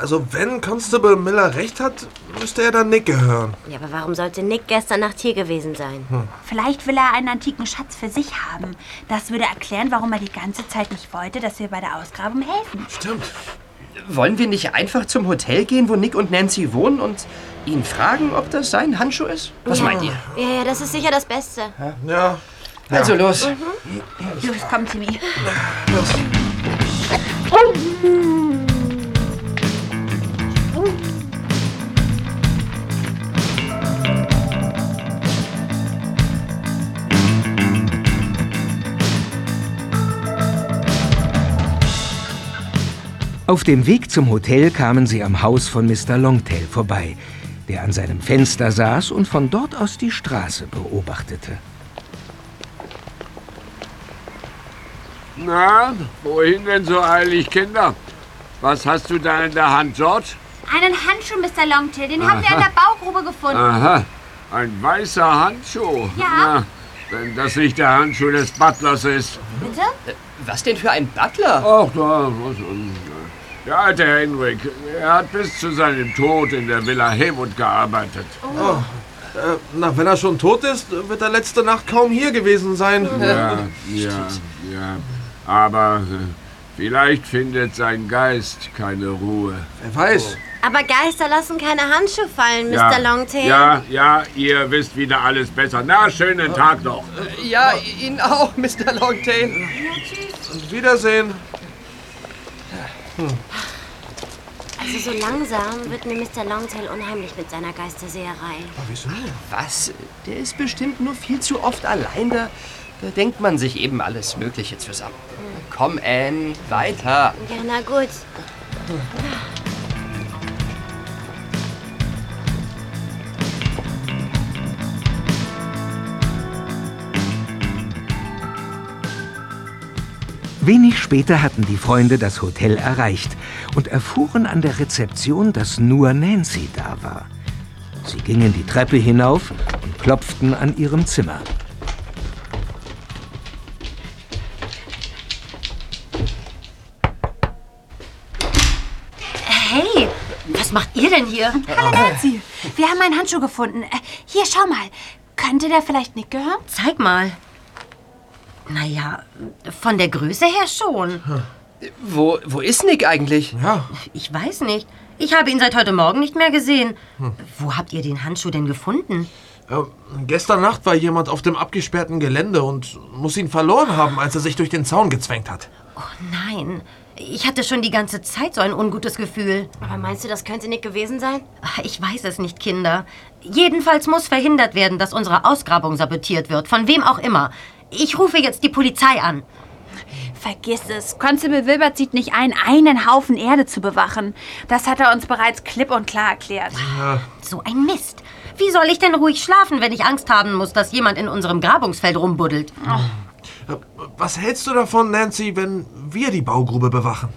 Also, wenn Constable Miller recht hat, müsste er dann Nick gehören. Ja, aber warum sollte Nick gestern Nacht hier gewesen sein? Vielleicht will er einen antiken Schatz für sich haben. Das würde erklären, warum er die ganze Zeit nicht wollte, dass wir bei der Ausgrabung helfen. Stimmt. Wollen wir nicht einfach zum Hotel gehen, wo Nick und Nancy wohnen und ihn fragen, ob das sein Handschuh ist? Was ja. meint ihr? Ja, ja, das ist sicher das Beste. Ja. Also los. Los, komm, Timmy. Auf dem Weg zum Hotel kamen sie am Haus von Mr. Longtail vorbei, der an seinem Fenster saß und von dort aus die Straße beobachtete. Na, wohin denn so eilig, Kinder? Was hast du da in der Hand, George? Einen Handschuh, Mr. Longtail. Den haben wir in der Baugrube gefunden. Aha, ein weißer Handschuh. Ja. Na, wenn das nicht der Handschuh des Butlers ist. Bitte? Was denn für ein Butler? Ach, da, was, der alte Henrik, er hat bis zu seinem Tod in der Villa Haywood gearbeitet. Oh. Äh, na, wenn er schon tot ist, wird er letzte Nacht kaum hier gewesen sein. Ja, ja, ja. Aber äh, vielleicht findet sein Geist keine Ruhe. Wer weiß. Aber Geister lassen keine Handschuhe fallen, Ja, Mr. Longtail. Ja, ja, ihr wisst wieder alles besser. Na, schönen Tag noch. Ja, Ihnen auch, Mr. Longtail. Wiedersehen. Also so langsam wird mir Mr. Longtail unheimlich mit seiner Geisterseherei. Wieso? Was? Der ist bestimmt nur viel zu oft allein. Da, da denkt man sich eben alles Mögliche zusammen. Komm, Anne, weiter. Ja, na gut. Wenig später hatten die Freunde das Hotel erreicht und erfuhren an der Rezeption, dass nur Nancy da war. Sie gingen die Treppe hinauf und klopften an ihrem Zimmer. Hey, was macht ihr denn hier? Hallo Nancy. Wir haben einen Handschuh gefunden. Äh, Hier, schau mal. Könnte der vielleicht Nick gehören? Zeig mal. Naja, von der Größe her schon. Wo, wo ist Nick eigentlich? Ja. Ich weiß nicht. Ich habe ihn seit heute Morgen nicht mehr gesehen. Wo habt ihr den Handschuh denn gefunden? Äh, gestern Nacht war jemand auf dem abgesperrten Gelände und muss ihn verloren haben, als er sich durch den Zaun gezwängt hat. Oh nein, ich hatte schon die ganze Zeit so ein ungutes Gefühl. Aber meinst du, das könnte Nick gewesen sein? Ich weiß es nicht, Kinder. Jedenfalls muss verhindert werden, dass unsere Ausgrabung sabotiert wird, von wem auch immer. Ich rufe jetzt die Polizei an. Vergiss es. Constable Wilbert sieht nicht ein, einen Haufen Erde zu bewachen. Das hat er uns bereits klipp und klar erklärt. So ein Mist. Wie soll ich denn ruhig schlafen, wenn ich Angst haben muss, dass jemand in unserem Grabungsfeld rumbuddelt? Was hältst du davon, Nancy, wenn wir die Baugrube bewachen?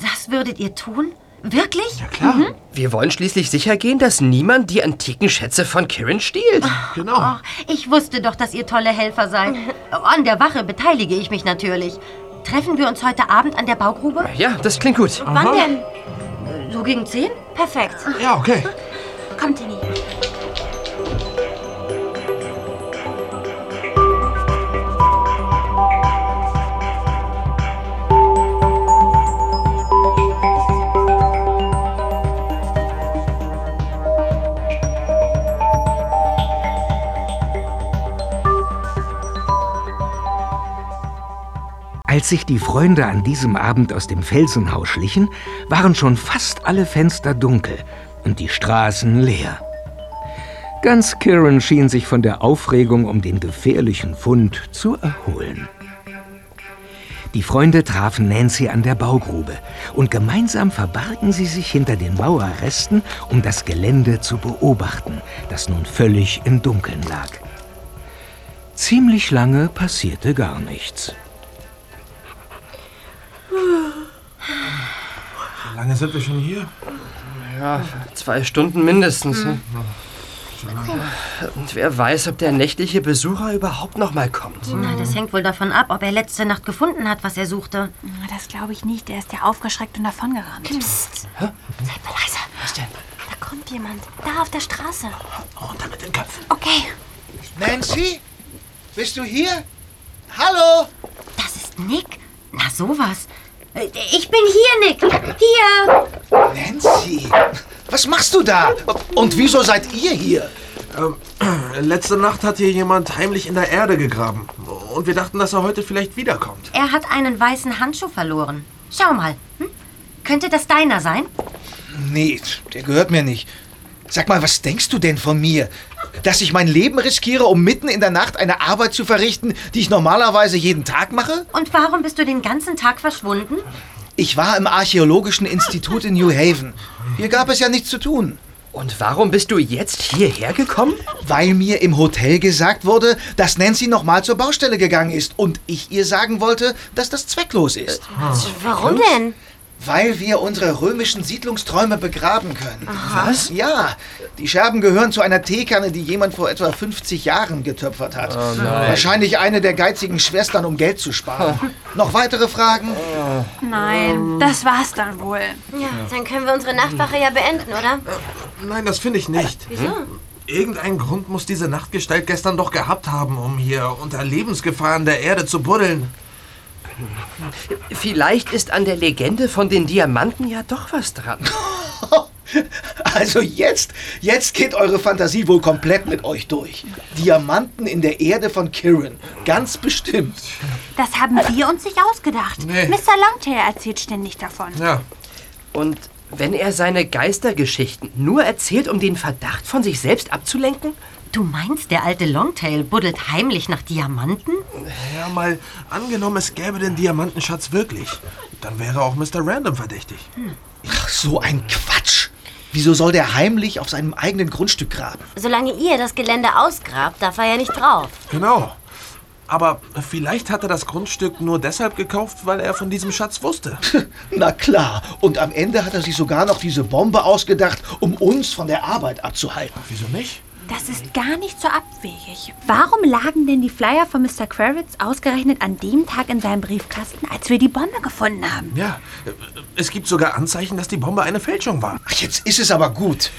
Das würdet ihr tun? Wirklich? Ja, klar. Wir wollen schließlich sicher gehen, dass niemand die antiken Schätze von Kirin stiehlt. Genau. Oh, ich wusste doch, dass ihr tolle Helfer seid. <laughs> An der Wache beteilige ich mich natürlich. Treffen wir uns heute Abend an der Baugrube? Ja, das klingt gut. Wann denn? So gegen zehn? Perfekt. Ja, okay. Komm, Timmy. Als sich die Freunde an diesem Abend aus dem Felsenhaus schlichen, waren schon fast alle Fenster dunkel und die Straßen leer. Ganz Kiran schien sich von der Aufregung um den gefährlichen Fund zu erholen. Die Freunde trafen Nancy an der Baugrube und gemeinsam verbargen sie sich hinter den Mauerresten, um das Gelände zu beobachten, das nun völlig im Dunkeln lag. Ziemlich lange passierte gar nichts. Wie lange sind wir schon hier? Ja, zwei Stunden mindestens. Hm. ne? Und wer weiß, ob der nächtliche Besucher überhaupt noch mal kommt. Na, das hängt wohl davon ab, ob er letzte Nacht gefunden hat, was er suchte. Das glaube ich nicht. Er ist ja aufgeschreckt und davongerannt. Psst. Hä? Seid mal leise. Was denn? Da kommt jemand. Da auf der Straße. Runter mit den Köpfen. Okay. Nancy? Bist du hier? Hallo? Das ist Nick? Na, sowas. Ich bin hier, Nick. Hier. Nancy? Was machst du da? Und wieso seid ihr hier? Ähm, <clears throat> letzte Nacht hat hier jemand heimlich in der Erde gegraben. Und wir dachten, dass er heute vielleicht wiederkommt. Er hat einen weißen Handschuh verloren. Schau mal. Hm? Könnte das deiner sein? Nee, der gehört mir nicht. Sag mal, was denkst du denn von mir? Dass ich mein Leben riskiere, um mitten in der Nacht eine Arbeit zu verrichten, die ich normalerweise jeden Tag mache? Und warum bist du den ganzen Tag verschwunden? Ich war im Archäologischen Institut in New Haven. Hier gab es ja nichts zu tun. Und warum bist du jetzt hierher gekommen? Weil mir im Hotel gesagt wurde, dass Nancy nochmal zur Baustelle gegangen ist und ich ihr sagen wollte, dass das zwecklos ist. Warum denn? Weil wir unsere römischen Siedlungsträume begraben können. Was? Ja, die Scherben gehören zu einer Teekanne, die jemand vor etwa 50 Jahren getöpfert hat. Oh nein. Wahrscheinlich eine der geizigen Schwestern, um Geld zu sparen. Noch weitere Fragen? Nein, das war's dann wohl. Ja, dann können wir unsere Nachtwache ja beenden, oder? Nein, das finde ich nicht. Wieso? Irgendeinen Grund muss diese Nachtgestalt gestern doch gehabt haben, um hier unter Lebensgefahren der Erde zu buddeln. Vielleicht ist an der Legende von den Diamanten ja doch was dran. <laughs> Also jetzt, jetzt geht eure Fantasie wohl komplett mit euch durch. Diamanten in der Erde von Kirin. Ganz bestimmt. Das haben wir uns nicht ausgedacht. Nee. Mr. Longtail erzählt ständig davon. Ja. Und wenn er seine Geistergeschichten nur erzählt, um den Verdacht von sich selbst abzulenken? Du meinst, der alte Longtail buddelt heimlich nach Diamanten? Ja, mal angenommen, es gäbe den Diamantenschatz wirklich. Dann wäre auch Mr. Random verdächtig. Ach, so ein Quatsch. Wieso soll der heimlich auf seinem eigenen Grundstück graben? Solange ihr das Gelände ausgrabt, darf er ja nicht drauf. Genau. Aber vielleicht hat er das Grundstück nur deshalb gekauft, weil er von diesem Schatz wusste. <laughs> Na klar. Und am Ende hat er sich sogar noch diese Bombe ausgedacht, um uns von der Arbeit abzuhalten. Wieso nicht? Das ist gar nicht so abwegig. Warum lagen denn die Flyer von Mr. Kravitz ausgerechnet an dem Tag in seinem Briefkasten, als wir die Bombe gefunden haben? Ja, es gibt sogar Anzeichen, dass die Bombe eine Fälschung war. Ach, jetzt ist es aber gut.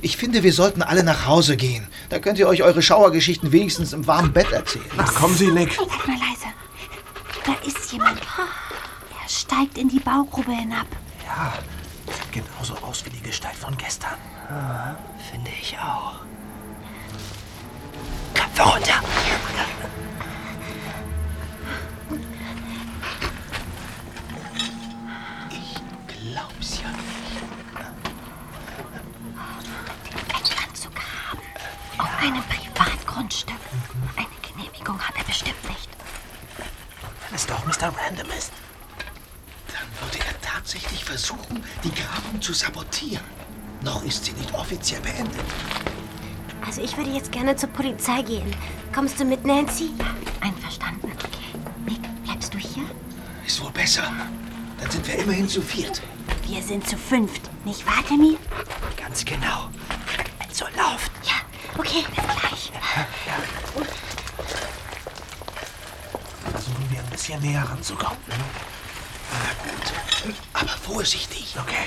Ich finde, wir sollten alle nach Hause gehen. Da könnt ihr euch eure Schauergeschichten wenigstens im warmen Bett erzählen. Ach, kommen Sie, Nick. Seid mal leise. Da ist jemand. Er steigt in die Baugrube hinab. Ja, sieht genauso aus wie die Gestalt von gestern. Finde ich auch. Köpfe runter. Glaub's ja nicht. Einen Anzug haben. Auf einem Privatgrundstück. Eine Genehmigung hat er bestimmt nicht. Wenn es doch Mr. Random ist. Dann würde er tatsächlich versuchen, die Grabung zu sabotieren. Noch ist sie nicht offiziell beendet. Also ich würde jetzt gerne zur Polizei gehen. Kommst du mit, Nancy? Einverstanden. Okay. besser. Dann sind wir immerhin zu viert. Wir sind zu fünft, nicht wahr, Timmy? Ganz genau. Also lauft. Ja, okay, bis gleich. Versuchen wir ein bisschen näher ranzukommen. Na gut. Aber vorsichtig. Okay.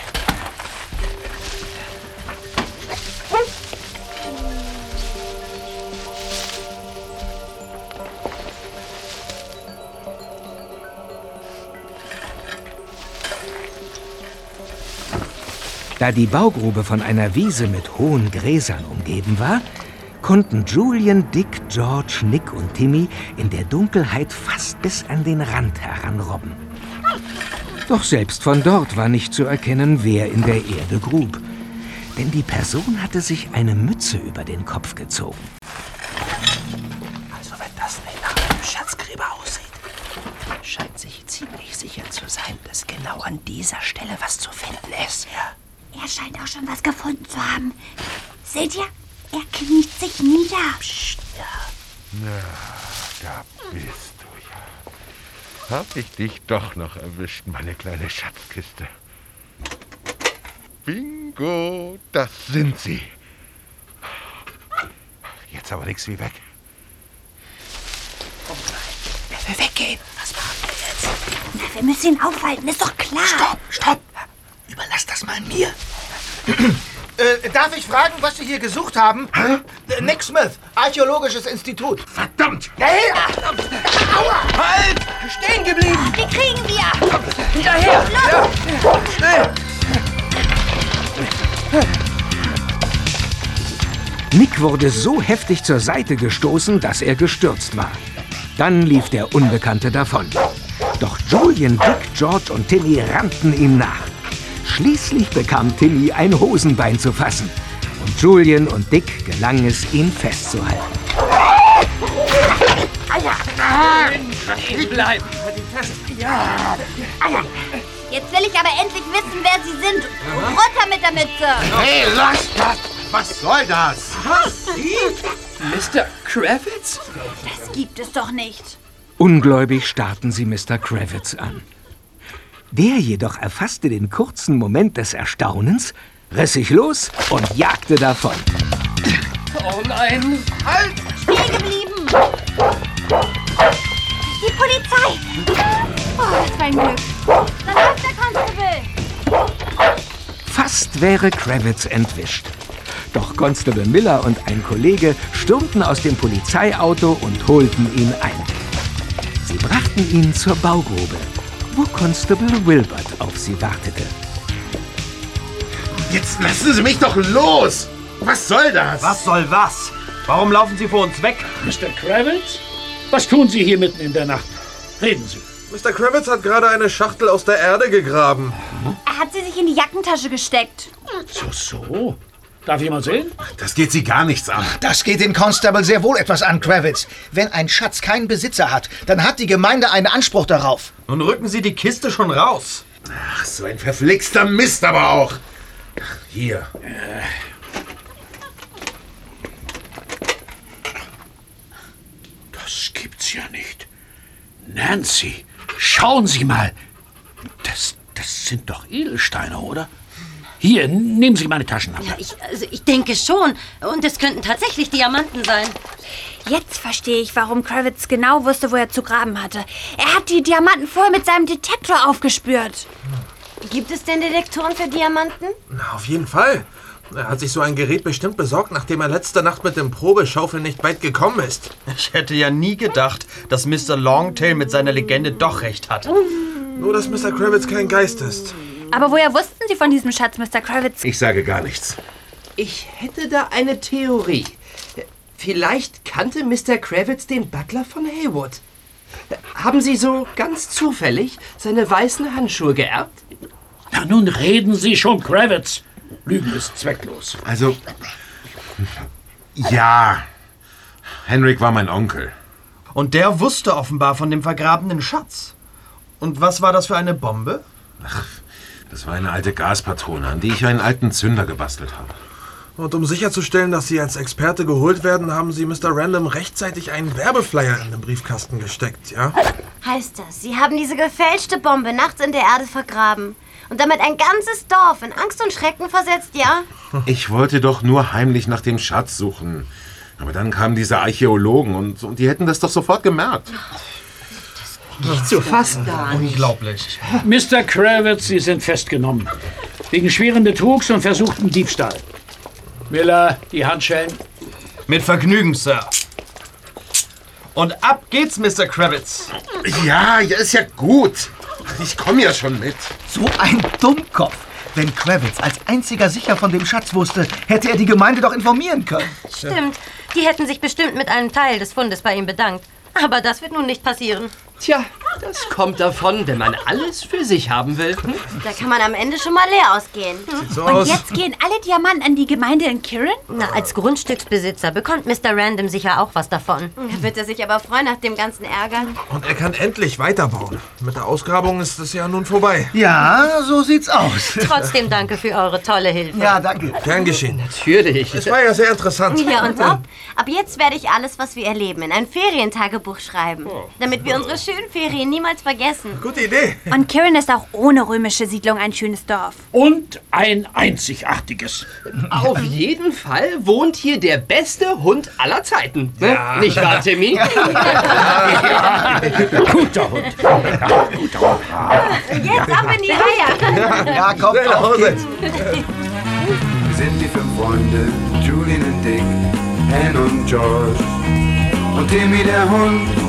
Da die Baugrube von einer Wiese mit hohen Gräsern umgeben war, konnten Julian, Dick, George, Nick und Timmy in der Dunkelheit fast bis an den Rand heranrobben. Doch selbst von dort war nicht zu erkennen, wer in der Erde grub. Denn die Person hatte sich eine Mütze über den Kopf gezogen. Also wenn das nicht nach einem Schatzgräber aussieht. Scheint sich ziemlich sicher zu sein, dass genau an dieser Stelle was zu finden ist. Ja. Er scheint auch schon was gefunden zu haben. Seht ihr? Er kniet sich nieder. Psst. Na, da bist du ja. Hab ich dich doch noch erwischt, meine kleine Schatzkiste. Bingo, das sind sie. Jetzt aber nichts wie weg. Er will weggehen. Was machen wir jetzt? Na, wir müssen ihn aufhalten, ist doch klar. Stopp, stopp. Überlass das mal mir. Äh, darf ich fragen, was Sie hier gesucht haben? Äh, Nick Smith, Archäologisches Institut. Verdammt! Hey! Aua! Halt! Stehen geblieben! Die kriegen wir! Hinterher! Ja. Schnell! Nick wurde so heftig zur Seite gestoßen, dass er gestürzt war. Dann lief der Unbekannte davon. Doch Julian, Dick, George und Timmy rannten ihm nach. Schließlich bekam Timmy ein Hosenbein zu fassen. Und Julian und Dick gelang es, ihn festzuhalten. Stehen bleiben. Ja. Jetzt will ich aber endlich wissen, wer Sie sind. Runter mit der Mütze! Hey, lass das! Was soll das? Was? Sie? Mr. Kravitz? Das gibt es doch nicht. Ungläubig starrten sie Mr. Kravitz an. Der jedoch erfasste den kurzen Moment des Erstaunens, riss sich los und jagte davon. Oh nein! Halt! Stehen geblieben! Die Polizei! Oh, das war ein Glück. Da läuft der Constable! Fast wäre Kravitz entwischt. Doch Constable Miller und ein Kollege stürmten aus dem Polizeiauto und holten ihn ein. Sie brachten ihn zur Baugrube, wo Constable Wilbert auf sie wartete. Jetzt lassen Sie mich doch los! Was soll das? Was soll was? Warum laufen Sie vor uns weg? Mr. Kravitz? Was tun Sie hier mitten in der Nacht? Reden Sie. Mr. Kravitz hat gerade eine Schachtel aus der Erde gegraben. Er hat sie sich in die Jackentasche gesteckt. So, so. Darf ich mal sehen? Das geht Sie gar nichts an. Das geht den Constable sehr wohl etwas an, Kravitz. Wenn ein Schatz keinen Besitzer hat, dann hat die Gemeinde einen Anspruch darauf. Nun rücken Sie die Kiste schon raus. Ach, so ein verflixter Mist aber auch. Hier. Das gibt's ja nicht. Nancy, schauen Sie mal. Das, das sind doch Edelsteine, oder? Hier, nehmen Sie meine Taschenlampe. Ja, ich, also ich denke schon. Und es könnten tatsächlich Diamanten sein. Jetzt verstehe ich, warum Kravitz genau wusste, wo er zu graben hatte. Er hat die Diamanten vorher mit seinem Detektor aufgespürt. Gibt es denn Detektoren für Diamanten? Na, auf jeden Fall. Er hat sich so ein Gerät bestimmt besorgt, nachdem er letzte Nacht mit dem Probeschaufeln nicht weit gekommen ist. Ich hätte ja nie gedacht, dass Mr. Longtail mit seiner Legende doch recht hat. Nur, dass Mr. Kravitz kein Geist ist. Aber woher wussten Sie von diesem Schatz, Mr. Kravitz? Ich sage gar nichts. Ich hätte da eine Theorie. Vielleicht kannte Mr. Kravitz den Butler von Haywood. Haben Sie so ganz zufällig seine weißen Handschuhe geerbt? Na, nun reden Sie schon, Kravitz. Lügen ist zwecklos. Also, ja. Henrik war mein Onkel. Und der wusste offenbar von dem vergrabenen Schatz. Und was war das für eine Bombe? Ach, das war eine alte Gaspatrone, an die ich einen alten Zünder gebastelt habe. Und um sicherzustellen, dass Sie als Experte geholt werden, haben Sie Mr. Random rechtzeitig einen Werbeflyer in den Briefkasten gesteckt, ja? Heißt das, Sie haben diese gefälschte Bombe nachts in der Erde vergraben und damit ein ganzes Dorf in Angst und Schrecken versetzt, ja? <laughs> Ich wollte doch nur heimlich nach dem Schatz suchen. Aber dann kamen diese Archäologen und, und die hätten das doch sofort gemerkt. Nicht zu fassen. Unglaublich. Mr. Kravitz, Sie sind festgenommen. Wegen schweren Betrugs und versuchten Diebstahl. Miller, die Handschellen. Mit Vergnügen, Sir. Und ab geht's, Mr. Kravitz. Ja, ja, ist ja gut. Ich komme ja schon mit. So ein Dummkopf. Wenn Kravitz als einziger sicher von dem Schatz wusste, hätte er die Gemeinde doch informieren können. Stimmt. Die hätten sich bestimmt mit einem Teil des Fundes bei ihm bedankt. Aber das wird nun nicht passieren. Tja, das kommt davon, wenn man alles für sich haben will. Da kann man am Ende schon mal leer ausgehen. so Und aus. jetzt gehen alle Diamanten an die Gemeinde in Kirin? Na, als Grundstücksbesitzer bekommt Mr. Random sicher auch was davon. Da wird er sich aber freuen nach dem ganzen Ärger. Und er kann endlich weiterbauen. Mit der Ausgrabung ist es ja nun vorbei. Ja, so sieht's aus. Trotzdem danke für eure tolle Hilfe. Ja, danke. Gern geschehen. Natürlich. Es war ja sehr interessant. Ja, und ob? Ab jetzt werde ich alles, was wir erleben, in ein Ferientagebuch schreiben. Damit wir unsere schönen Ferien niemals vergessen. Gute Idee. Und Kirin ist auch ohne römische Siedlung ein schönes Dorf. Und ein einzigartiges. Auf jeden Fall wohnt hier der beste Hund aller Zeiten. Ne? Nicht wahr, Timmy? <laughs> Guter Hund. guter Hund. Jetzt ab in die Reihe. Ja, komm, nach Hause. Wir sind die fünf Freunde, Julian und Dick, Anne und George und Timmy der Hund.